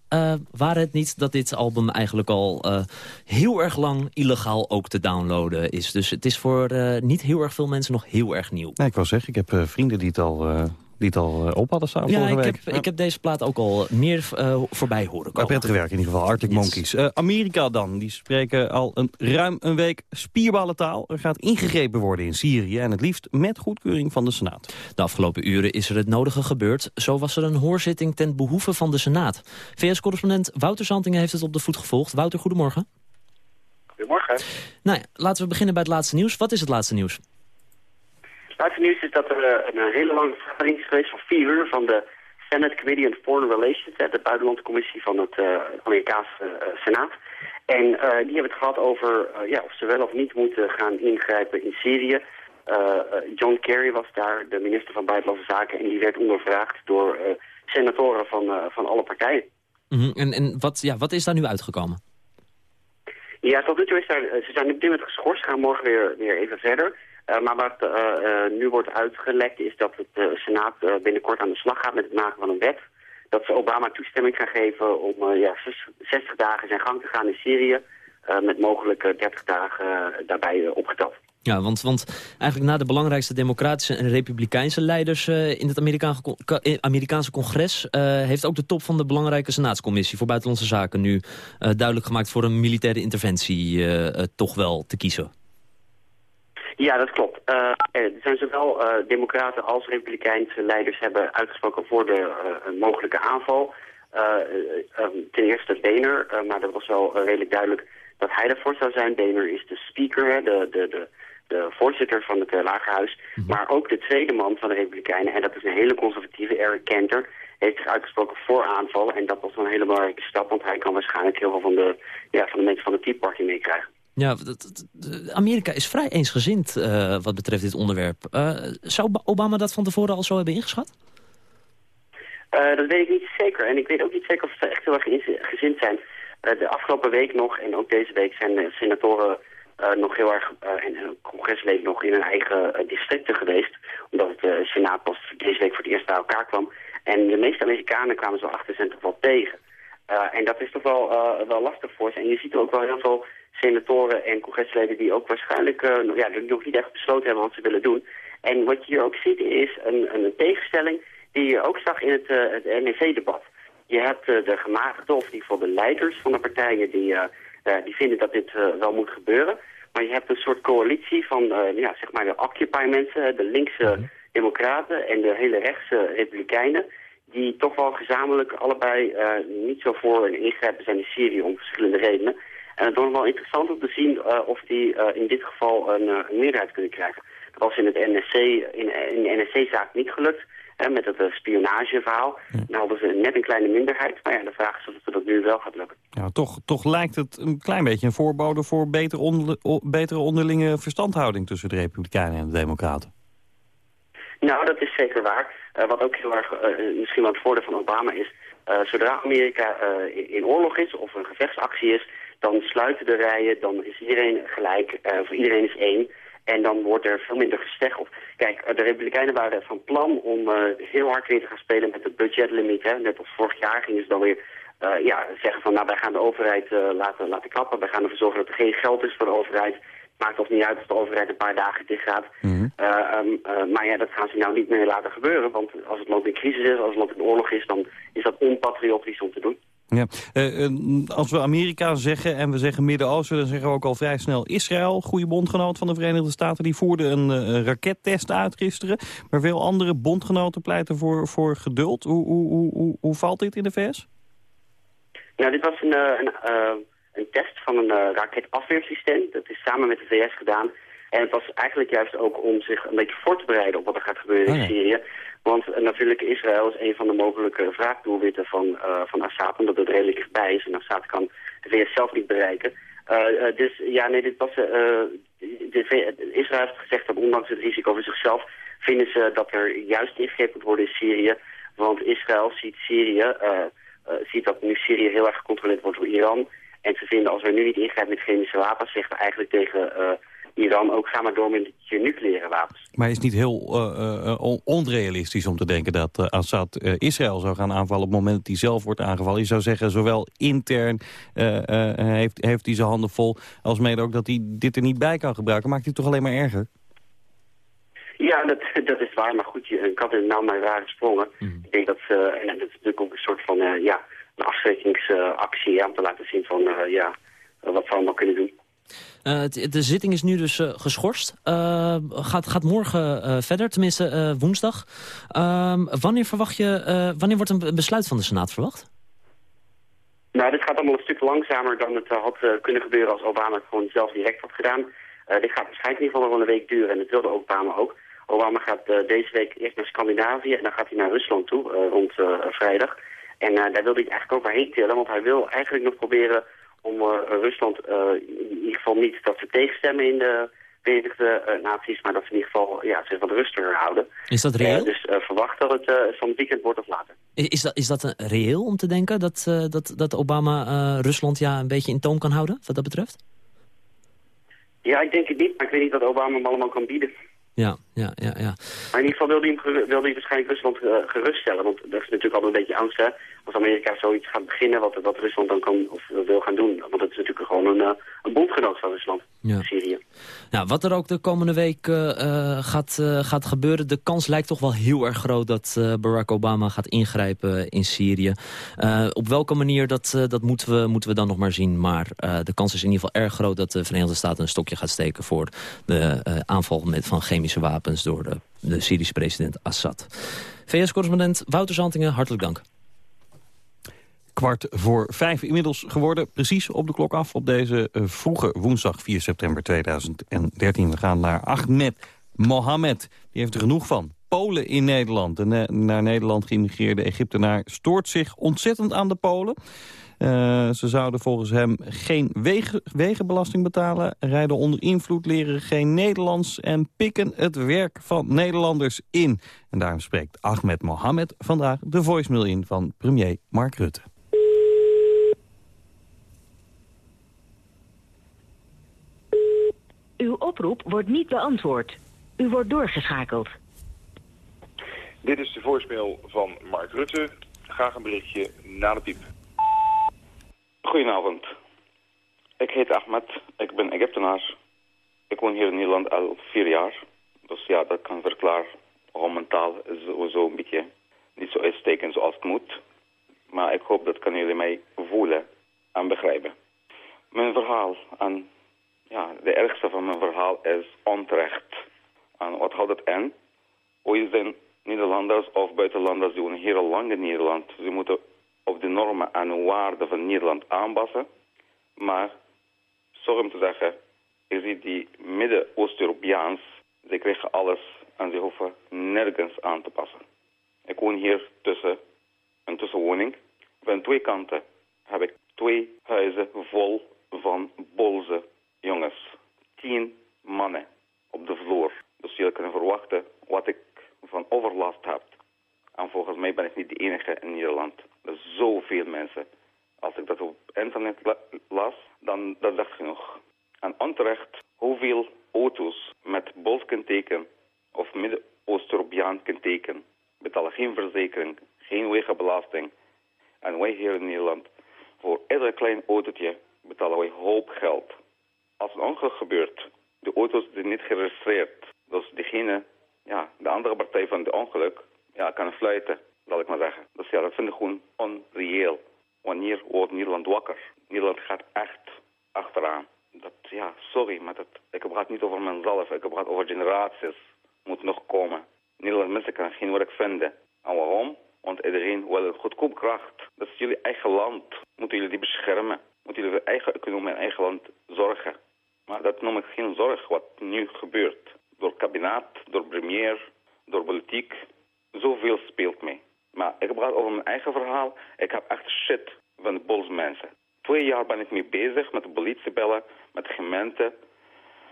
Waar het niet dat dit album eigenlijk al heel erg lang illegaal ook te downloaden is. Dus het is voor niet heel erg veel mensen nog heel erg nieuw. Nee, ik wou zeggen, ik heb vrienden die het al, die het al eh, op hadden staan Ja, vorige ik week. heb, ik heb deze plaat ook al meer eh, voorbij horen komen. prettig werk in ieder geval, Arctic Yes. Monkeys. Eh, Amerika dan, die spreken al een, ruim een week spierballentaal. Er gaat ingegrepen worden in Syrië en het liefst met goedkeuring van de Senaat. De afgelopen uren is er het nodige gebeurd. Zo was er een hoorzitting ten behoeve van de Senaat. VS-correspondent Wouter Zantingen heeft het op de voet gevolgd. Wouter, goedemorgen. Goedemorgen. Nou ja, laten we beginnen bij het laatste nieuws. Wat is het laatste nieuws? Het nieuws is dat er eh, een hele lange vergadering is geweest van vier uur van de Senate Committee on Foreign Relations, de buitenlandse commissie van het eh, Amerikaanse eh, Senaat. En die hebben het gehad over ja, of ze wel of niet moeten gaan ingrijpen in Syrië. John Kerry was daar, de minister van Buitenlandse Zaken, en die werd ondervraagd door senatoren van, van alle partijen. Mhm, En, en wat, ja, wat is daar nu uitgekomen? Ja, tot nu toe is daar, ze zijn op dit moment geschorst, gaan morgen weer, weer even verder. Eh, maar wat eh, eh, nu wordt uitgelekt is dat het Senaat binnenkort aan de slag gaat met het maken van een wet. Dat ze Obama toestemming gaan geven om ja, zes- 60 dagen zijn gang te gaan in Syrië. met mogelijk eh, 30 dagen daarbij opgeteld. Ja, want, want eigenlijk na de belangrijkste democratische en republikeinse leiders eh, in het eh, Amerikaanse congres... eh, heeft ook de top van de belangrijke senaatscommissie voor buitenlandse zaken nu duidelijk gemaakt voor een militaire interventie toch wel te kiezen. Ja, dat klopt. Er zijn zowel democraten als republikeinse leiders hebben uitgesproken voor de mogelijke aanval. Eh, eh, eh, ten eerste Boehner, eh, maar dat was wel redelijk duidelijk dat hij ervoor zou zijn. Boehner is de speaker, de, de, de, de voorzitter van het uh, Lagerhuis. Maar ook de tweede man van de Republikeinen, en dat is een hele conservatieve, Eric Cantor, heeft zich uitgesproken voor aanvallen. En dat was een hele belangrijke stap, want hij kan waarschijnlijk heel veel van de, ja, van de mensen van de Tea Party meekrijgen. Ja, dat- Amerika is vrij eensgezind eh, wat betreft dit onderwerp. Eh, zou Ba- Obama dat van tevoren al zo hebben ingeschat? Eh, dat weet ik niet zeker. En ik weet ook niet zeker of ze echt heel erg gezind zijn. Eh, de afgelopen week nog en ook deze week zijn de senatoren eh, nog heel erg eh, en en congresleden nog in hun eigen eh, districten geweest. Omdat het eh, Senaat pas deze week voor het eerst bij elkaar kwam. En de meeste Amerikanen kwamen zo achter zijn toch tegen. Eh, en dat is toch wel, eh, wel lastig voor ze. En je ziet ook wel heel veel senatoren en congresleden die ook waarschijnlijk eh, ja, die nog niet echt besloten hebben wat ze willen doen. En wat je hier ook ziet is een, een, tegenstelling die je ook zag in het, eh, het NEV-debat. Je hebt eh, de gematigden, of in ieder geval de leiders van de partijen, die, eh, eh, die vinden dat dit eh, wel moet gebeuren. Maar je hebt een soort coalitie van eh, ja, zeg maar de Occupy-mensen, de linkse democraten en de hele rechtse republikeinen die toch wel gezamenlijk allebei eh, niet zo voor een ingrijpen zijn in Syrië om verschillende redenen. En het wordt wel interessant om te zien eh, of die eh, in dit geval een, eh, een meerderheid kunnen krijgen. Dat was in, het NSC, in, in de NSC-zaak niet gelukt, hè, met het uh, spionageverhaal. Dan hadden ze net een kleine minderheid, maar ja, de vraag is of het dat nu wel gaat lukken. Ja, toch, toch lijkt het een klein beetje een voorbode voor beter onder, o- betere onderlinge verstandhouding tussen de Republikeinen en de Democraten. Nou, dat is zeker waar. Eh, wat ook heel erg eh, misschien wel het voordeel van Obama is... eh, zodra Amerika eh, in, in oorlog is of een gevechtsactie is... dan sluiten de rijen, dan is iedereen gelijk, eh, voor iedereen is één... En dan wordt er veel minder gesteggeld. Kijk, de Republikeinen waren van plan om eh, heel hard weer te gaan spelen met de budgetlimiet. Hè. Net als vorig jaar gingen ze dan weer eh, ja, zeggen van... nou, wij gaan de overheid eh, laten, laten klappen. Wij gaan ervoor zorgen dat er geen geld is voor de overheid. Maakt ons niet uit als de overheid een paar dagen dicht gaat. Eh, ehm, eh, maar ja, dat gaan ze nou niet meer laten gebeuren. Want als het land in crisis is, als het land in oorlog is... dan is dat onpatriotisch om te doen. Ja. Eh, eh, als we Amerika zeggen en we zeggen Midden-Oosten... dan zeggen we ook al vrij snel Israël, goede bondgenoot van de Verenigde Staten... die voerde een eh, rakettest uit gisteren. Maar veel andere bondgenoten pleiten voor, voor geduld. Hoe, hoe, hoe, hoe, hoe valt dit in de VS? Nou, dit was een, eh, een, een test van een raketafweersysteem. Dat is samen met de VS gedaan. En het was eigenlijk juist ook om zich een beetje voor te bereiden op wat er gaat gebeuren in Oh ja. Syrië. Want eh, natuurlijk Israël is een van de mogelijke wraakdoelwitten van, eh, van Assad, omdat het redelijk dichtbij is. En Assad kan de VS zelf niet bereiken. Eh, dus ja, nee, dit was, Israël heeft gezegd dat ondanks het risico voor zichzelf vinden ze dat er juist ingegrepen moet worden in Syrië. Want Israël ziet Syrië, ziet dat nu Syrië heel erg gecontroleerd wordt door Iran. En ze vinden als we nu niet ingrijpen met chemische wapens, we eigenlijk tegen Iran ook ga maar door met je nucleaire wapens. Maar is het niet heel eh, eh, on- onrealistisch om te denken dat eh, Assad Israël zou gaan aanvallen... op het moment dat hij zelf wordt aangevallen? Je zou zeggen, zowel intern heeft, heeft hij zijn handen vol... als mede ook dat hij dit er niet bij kan gebruiken. Maakt hij het toch alleen maar erger? Ja, dat, dat is waar. Maar goed, je, een kat in maar rare sprongen. Ik denk dat ze, en dat is natuurlijk ook een soort van, eh, ja, een afschrikkingsactie ja, om te laten zien van, ja, wat we allemaal kunnen doen. Eh, de zitting is nu dus eh, geschorst. Eh, gaat, gaat morgen verder, tenminste woensdag. Ehm, wanneer, verwacht je, wanneer wordt een besluit van de Senaat verwacht? Nou, dit gaat allemaal een stuk langzamer dan het had kunnen gebeuren als Obama het gewoon zelf direct had gedaan. Dit gaat waarschijnlijk in ieder geval wel een week duren en dat wilde Obama ook. Obama gaat deze week eerst naar Scandinavië en dan gaat hij naar Rusland toe rond vrijdag. En daar wilde hij eigenlijk ook maar heen tillen, want hij wil eigenlijk nog proberen om eh, Rusland eh, in ieder geval niet dat ze tegenstemmen in de Verenigde eh, Naties, maar dat ze in ieder geval ja, zich wat rustiger houden. Is dat reëel? dus verwacht dat het van het weekend wordt of later. Is dat, is dat reëel om te denken dat, dat, dat Obama Rusland ja, een beetje in toom kan houden, wat dat betreft? Ja, ik denk het niet, maar ik weet niet wat Obama hem allemaal kan bieden. Ja, ja, ja, ja. Maar in ieder geval wil hij, wil hij waarschijnlijk Rusland geruststellen. Want er is natuurlijk altijd een beetje angst, hè. Als Amerika zoiets gaat beginnen, wat, wat Rusland dan kan of wil gaan doen. Want het is natuurlijk gewoon een, eh, een bondgenoot van Rusland, Ja. Syrië. Nou, wat er ook de komende week eh, eh, gaat, gaat gebeuren... de kans lijkt toch wel heel erg groot dat Barack Obama gaat ingrijpen in Syrië. Op welke manier, dat, dat moeten, we, moeten we dan nog maar zien. Maar de kans is in ieder geval erg groot dat de Verenigde Staten... een stokje gaat steken voor de aanval met, van chemische wapens... door de, de Syrische president Assad. VS-correspondent Wouter Zantingen, hartelijk dank. Kwart voor vijf inmiddels geworden, precies op de klok af... op deze eh, vroege woensdag 4 september 2013. We gaan naar Ahmed Mohamed. Die heeft er genoeg van. Polen in Nederland. De naar Nederland geïmmigreerde Egyptenaar stoort zich ontzettend aan de Polen. Eh, ze zouden volgens hem geen wegen, wegenbelasting betalen... rijden onder invloed, leren geen Nederlands... en pikken het werk van Nederlanders in. En daarom spreekt Ahmed Mohamed vandaag de voicemail in van premier Mark Rutte. Uw oproep wordt niet beantwoord. U wordt doorgeschakeld. Dit is de voicemail van Mark Rutte. Graag een berichtje na de piep. Goedenavond. Ik heet Ahmed. Ik ben Egyptenaar. Ik woon hier in Nederland al vier jaar. Dus ja, dat kan verklaren waarom mijn taal is sowieso een beetje niet zo uitstekend zoals het moet. Maar ik hoop dat kan jullie mij voelen en begrijpen. Mijn verhaal en ja, de ergste van mijn verhaal is onterecht. En wat houdt het in? Ooit zijn Nederlanders of buitenlanders die wonen hier al lang in Nederland. Ze moeten op de normen en waarden van Nederland aanpassen. Maar, sorry om te zeggen, je ziet die Midden-Oost-Europeaans, ze krijgen alles en ze hoeven nergens aan te passen. Ik woon hier tussen, een tussenwoning. Van twee kanten heb ik twee huizen vol van bolze jongens. Tien mannen op de vloer. Dus jullie kunnen verwachten wat ik van overlast heb. En volgens mij ben ik niet de enige in Nederland. Er zijn zoveel mensen. Als ik dat op internet la- las, dan dat is echt genoeg. En onterecht, hoeveel auto's met bolskenteken of Midden-Oost-Europeaan kenteken betalen geen verzekering, geen wegenbelasting. En wij hier in Nederland, voor ieder klein autootje betalen wij hoop geld. Als een ongeluk gebeurt, de auto's zijn niet geregistreerd. Dus diegene, ja, de andere partij van de ongeluk, ja, kan fluiten, zal ik maar zeggen. Dus ja, dat vind ik gewoon onreëel. Wanneer wordt Nederland wakker? Nederland gaat echt achteraan. Dat, ja, sorry, maar dat, ik het niet over mezelf. Ik heb het over generaties. Moet nog komen. Nederland mensen kan geen werk vinden. En waarom? Want iedereen wil een goedkoop kracht. Dat is jullie eigen land. Moeten jullie die beschermen. Moeten jullie voor eigen economie en eigen land zorgen. Maar dat noem ik geen zorg wat nu gebeurt. Door kabinet, door premier, door politiek. Zoveel speelt mee. Maar ik praat over mijn eigen verhaal. Ik heb echt shit van de boze mensen. Twee jaar ben ik mee bezig met de politie bellen, met de gemeente,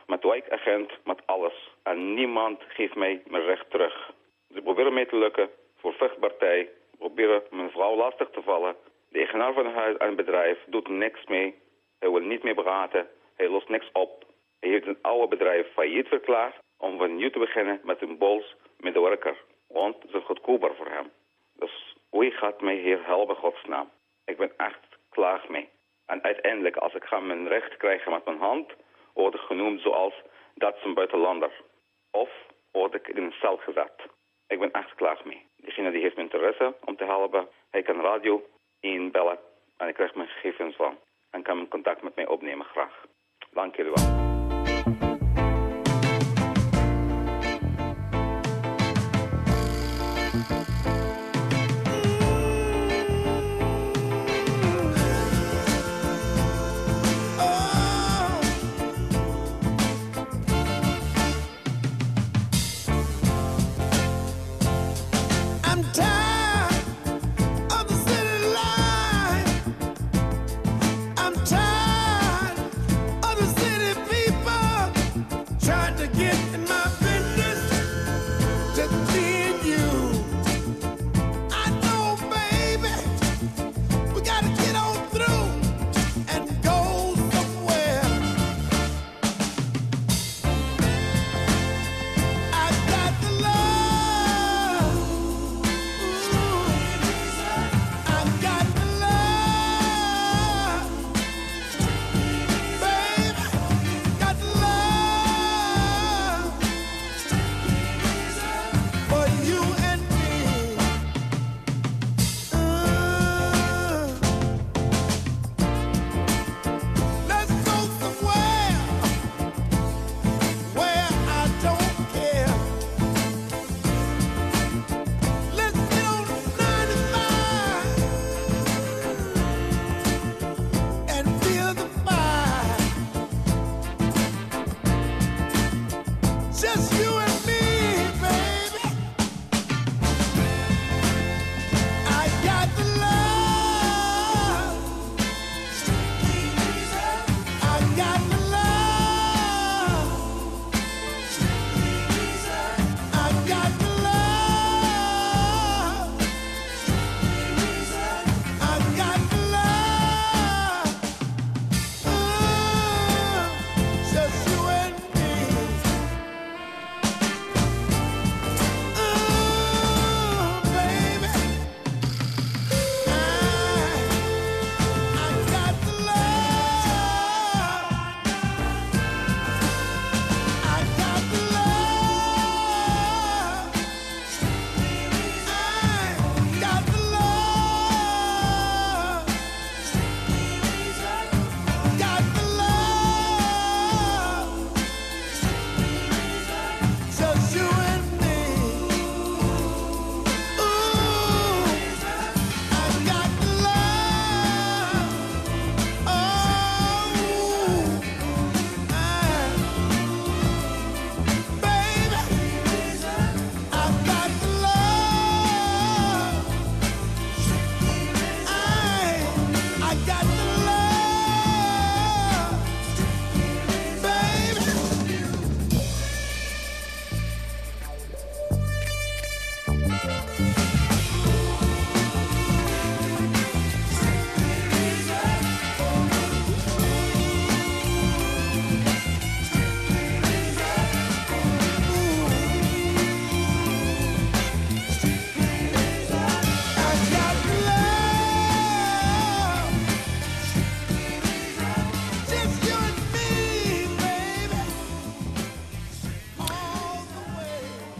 met de wijkagent, met alles. En niemand geeft mij mijn recht terug. Ze proberen mij te lukken voor vechtpartij, proberen mijn vrouw lastig te vallen. De eigenaar van het huis en het bedrijf doet niks mee. Hij wil niet meer praten. Hij lost niks op. Hij heeft een oude bedrijf failliet verklaard om van nieuw te beginnen met een bols medewerker. Want het is goedkoper voor hem. Dus wie gaat mij hier helpen, godsnaam? Ik ben echt klaar mee. En uiteindelijk, als ik ga mijn recht krijgen met mijn hand, word ik genoemd zoals dat is een buitenlander. Of word ik in een cel gezet. Ik ben echt klaar mee. Degene die heeft mijn interesse om te helpen, hij kan radio inbellen en ik krijg mijn gegevens van. En kan contact met mij opnemen, graag. Dank jullie wel.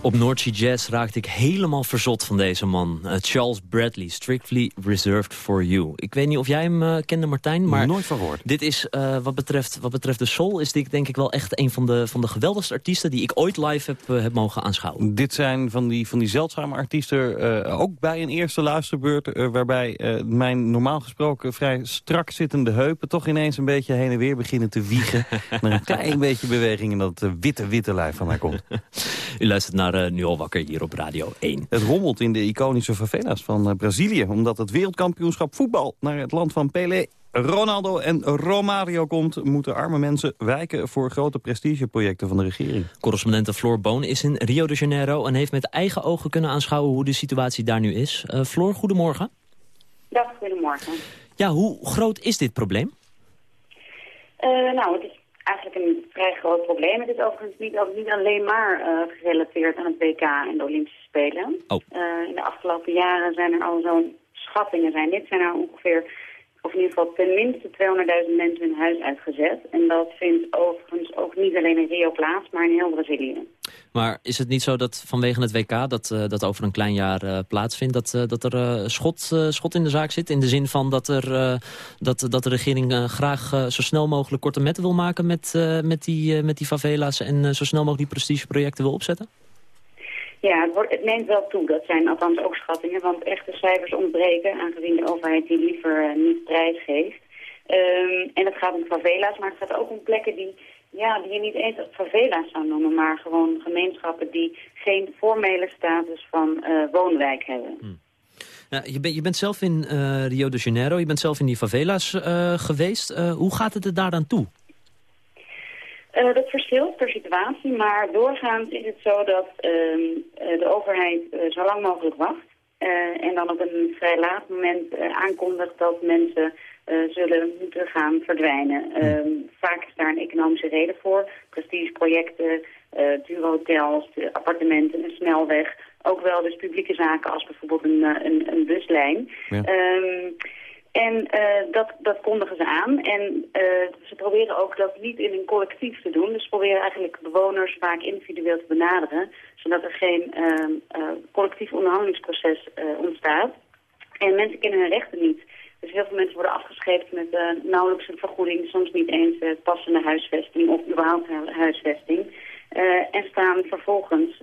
Op Noordsea Jazz raakte ik helemaal verzot van deze man. Eh, Charles Bradley, Strictly Reserved for You. Ik weet niet of jij hem eh, kende, Martijn, maar... Nooit van gehoord. Dit is, eh, wat, betreft, wat betreft de soul, is dit denk ik wel echt een van de, van de geweldigste artiesten... die ik ooit live heb, heb mogen aanschouwen. Dit zijn van die, van die zeldzame artiesten, ook bij een eerste luisterbeurt... waarbij mijn normaal gesproken vrij strak zittende heupen... toch ineens een beetje heen en weer beginnen te wiegen. met een klein beetje beweging en dat witte, witte lijf van mij komt. U luistert naar eh, Nu al wakker hier op Radio 1. Het rommelt in de iconische favela's van eh, Brazilië... omdat het wereldkampioenschap voetbal naar het land van Pelé... Ronaldo en Romario komt, moeten arme mensen wijken voor grote prestigeprojecten van de regering. Correspondente Floor Boon is in Rio de Janeiro... en heeft met eigen ogen kunnen aanschouwen hoe de situatie daar nu is. Eh Floor, goedemorgen. Dag, goedemorgen. Ja, hoe groot is dit probleem? Eh, nou, het is eigenlijk een vrij groot probleem. Het is overigens niet, ook niet alleen maar eh, gerelateerd aan het WK en de Olympische Spelen. Oh. Eh, in de afgelopen jaren zijn er al zo'n schattingen zijn. Dit zijn er ongeveer, in ieder geval ten minste 200.000 mensen hun huis uitgezet. En dat vindt overigens ook niet alleen in Rio plaats, maar in heel Brazilië. Maar is het niet zo dat vanwege het WK, dat, eh, dat over een klein jaar eh, plaatsvindt... dat, eh, dat er schot, schot in de zaak zit? In de zin van dat, er, dat, dat de regering graag zo snel mogelijk korte metten wil maken... met, met, die, met die favela's en zo snel mogelijk die prestigeprojecten wil opzetten? Ja, het, neemt wel toe. Dat zijn althans ook schattingen, want echte cijfers ontbreken... aangezien de overheid die liever eh, niet prijs geeft. Ehm, en het gaat om favela's, maar het gaat ook om plekken die, ja, die je niet eens favela's zou noemen... maar gewoon gemeenschappen die geen formele status van eh, woonwijk hebben. Ja, je, bent je bent zelf in eh, Rio de Janeiro, je bent zelf in die favela's geweest. Hoe gaat het er daar aan toe? Eh, dat verschilt per situatie, maar doorgaans is het zo dat ehm, eh, de overheid eh, zo lang mogelijk wacht. en dan op een vrij laat moment aankondigt dat mensen zullen moeten gaan verdwijnen. Ehm, vaak is daar een economische reden voor. Prestigeprojecten, dure hotels, appartementen, een snelweg. Ook wel dus publieke zaken als bijvoorbeeld een, een, een buslijn. Ja. En eh, dat, dat kondigen ze aan. En eh, ze proberen ook dat niet in een collectief te doen. Dus ze proberen eigenlijk bewoners vaak individueel te benaderen. Zodat er geen ehm, eh, collectief onderhandelingsproces ontstaat. En mensen kennen hun rechten niet. Dus heel veel mensen worden afgescheept met nauwelijks een vergoeding. Soms niet eens passende huisvesting of überhaupt hu- huisvesting. En staan vervolgens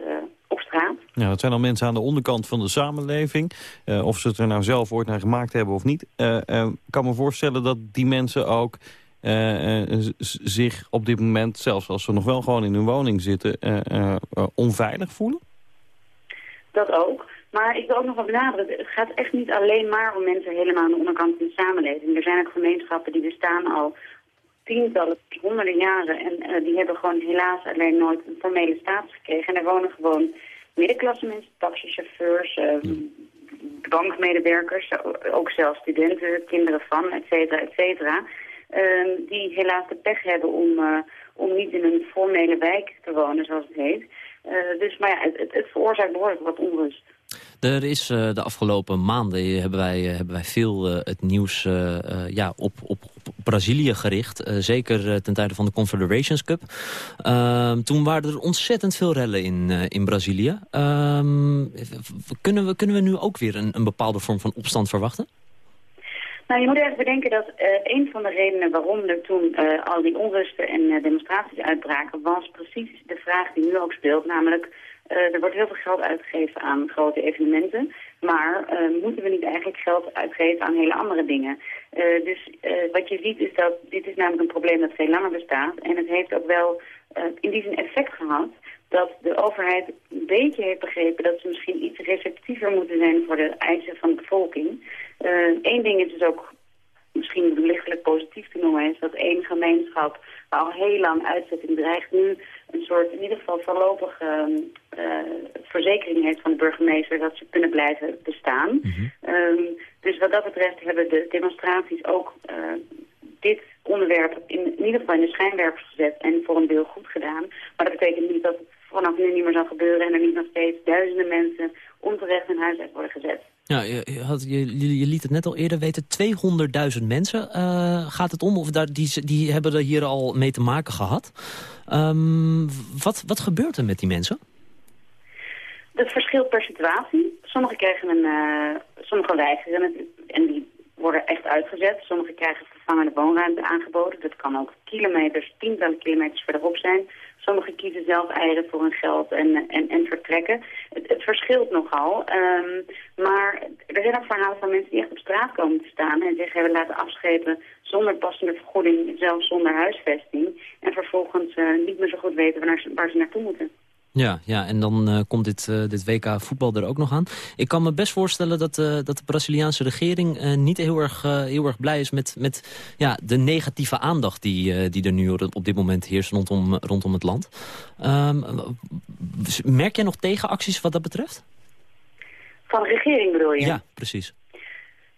op straat. Ja, dat zijn al mensen aan de onderkant van de samenleving. Eh, of ze het er nou zelf ooit naar gemaakt hebben of niet. Eh, eh, Ik kan me voorstellen dat die mensen ook eh, eh, zich op dit moment... zelfs als ze nog wel gewoon in hun woning zitten... eh, eh, eh, onveilig voelen. Dat ook. Maar ik wil ook nog wat benadrukken. Het gaat echt niet alleen maar om mensen helemaal aan de onderkant van de samenleving. Er zijn ook gemeenschappen die bestaan al tientallen, honderden jaren. En eh, die hebben gewoon helaas alleen nooit een formele status gekregen. En er wonen gewoon middenklasse mensen, taxichauffeurs, eh, bankmedewerkers, ook zelfs studenten, kinderen van, et cetera, et cetera. eh, die helaas de pech hebben om, eh, om niet in een formele wijk te wonen, zoals het heet. Eh, dus, maar ja, het, het, het veroorzaakt behoorlijk wat onrust. Er is eh, de afgelopen maanden hebben wij, eh, hebben wij veel eh, het nieuws eh, eh, ja, op, op Brazilië gericht. Eh, zeker eh, ten tijde van de Confederations Cup. Ehm, toen waren er ontzettend veel rellen in, eh, in Brazilië. Ehm, kunnen, we, kunnen we nu ook weer een, een bepaalde vorm van opstand verwachten? Nou, je moet even bedenken dat een van de redenen waarom er toen al die onrusten en demonstraties uitbraken, was precies de vraag die nu ook speelt. Namelijk, er wordt heel veel geld uitgegeven aan grote evenementen. Maar eh, moeten we niet eigenlijk geld uitgeven aan hele andere dingen? Eh, dus eh, wat je ziet is dat dit is namelijk een probleem dat veel langer bestaat. En het heeft ook wel in die zin effect gehad dat de overheid een beetje heeft begrepen dat ze misschien iets receptiever moeten zijn voor de eisen van de bevolking. Eén ding is dus ook misschien lichtelijk positief te noemen, is dat één gemeenschap al heel lang uitzetting dreigt, nu een soort in ieder geval voorlopige eh, verzekering heeft van de burgemeester dat ze kunnen blijven bestaan. Ehm, dus wat dat betreft hebben de demonstraties ook eh, dit onderwerp in, in ieder geval in de schijnwerpers gezet en voor een deel goed gedaan. Maar dat betekent niet dat het vanaf nu niet meer zal gebeuren en er niet nog steeds duizenden mensen onterecht hun huis uit worden gezet. Ja, je, had, je- je liet het net al eerder weten. 200.000 mensen eh, gaat het om. Of daar, die, die hebben er hier al mee te maken gehad. Ehm, wat, wat gebeurt er met die mensen? Dat verschilt per situatie. Sommigen krijgen een, uh, sommigen weigeren het en die worden echt uitgezet. Sommigen krijgen vervangende woonruimte aangeboden. Dat kan ook kilometers, tientallen kilometers verderop zijn. Sommigen kiezen zelf eieren voor hun geld en, en, en vertrekken. Het, het verschilt nogal. Um, maar er zijn ook verhalen van mensen die echt op straat komen te staan... en zich hebben laten afschepen zonder passende vergoeding, zelfs zonder huisvesting... en vervolgens uh, niet meer zo goed weten waar, waar ze naartoe moeten. Ja, ja en dan uh, komt dit, uh, dit WK voetbal er ook nog aan. Ik kan me best voorstellen dat, uh, dat de Braziliaanse regering niet heel erg, heel erg blij is met, met ja, de negatieve aandacht die, die er nu op dit moment heerst rondom, rondom het land. Um, merk jij nog tegenacties wat dat betreft? Van de regering bedoel je? Ja, precies.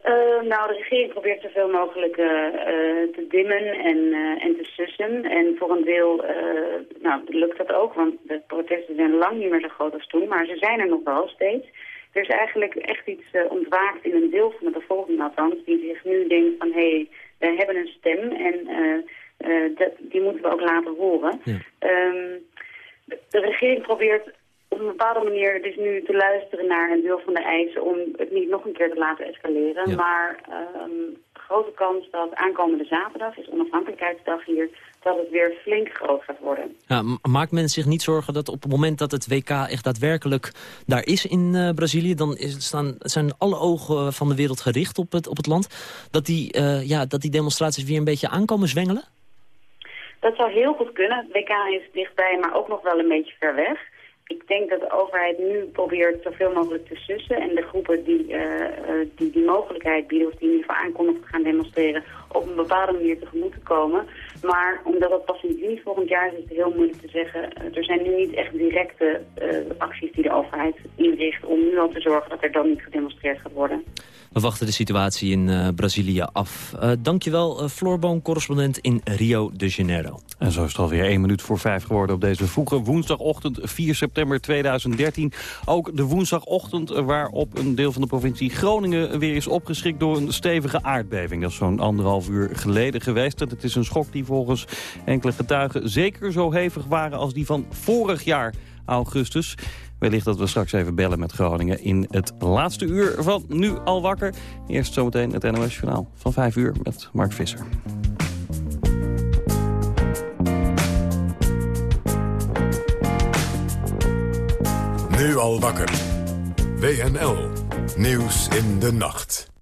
Uh, nou, de regering probeert zoveel mogelijk uh, uh, te dimmen en, en te sussen. En voor een deel nou, lukt dat ook, want de protesten zijn lang niet meer zo groot als toen. Maar ze zijn er nog wel steeds. Er is eigenlijk echt iets ontwaakt in een deel van de bevolking althans... die zich nu denkt van, hé, hey, we hebben een stem en dat, die moeten we ook laten horen. Ja. Um, de, de regering probeert op een bepaalde manier dus nu te luisteren naar een deel van de eisen om het niet nog een keer te laten escaleren. Maar um, grote kans dat aankomende zaterdag, is onafhankelijkheidsdag hier, dat het weer flink groot gaat worden. Ja, maakt men zich niet zorgen dat op het moment dat het WK echt daadwerkelijk daar is in uh, Brazilië, dan is, staan, zijn alle ogen van de wereld gericht op het, op het land, dat die, uh, ja, dat die demonstraties weer een beetje aankomen zwengelen? Dat zou heel goed kunnen. Het WK is dichtbij, maar ook nog wel een beetje ver weg ik denk dat de overheid nu probeert zoveel mogelijk te sussen. En de groepen die uh, die, die mogelijkheid bieden, of die in ieder geval gaan demonstreren, op een bepaalde manier tegemoet te komen. Maar omdat het pas in juni volgend jaar is, is het heel moeilijk te zeggen. Uh, er zijn nu niet echt directe acties die de overheid inricht om nu al te zorgen dat er dan niet gedemonstreerd gaat worden. We wachten de situatie in uh, Brazilië af. Uh, dankjewel, uh, Floorboom, correspondent in Rio de Janeiro. En zo is het alweer één minuut voor vijf geworden op deze vroege woensdagochtend 4 september 2013. Ook de woensdagochtend waarop een deel van de provincie Groningen weer is opgeschrikt door een stevige aardbeving. Dat is zo'n anderhalf uur geleden geweest. En het is een schok die volgens enkele getuigen zeker zo hevig waren als die van vorig jaar augustus. Wellicht dat we straks even bellen met Groningen in het laatste uur van Nu al wakker. Eerst zometeen het NOS Journaal van 5 uur met Mark Visser. Nu al wakker. WNL. Nieuws in de nacht.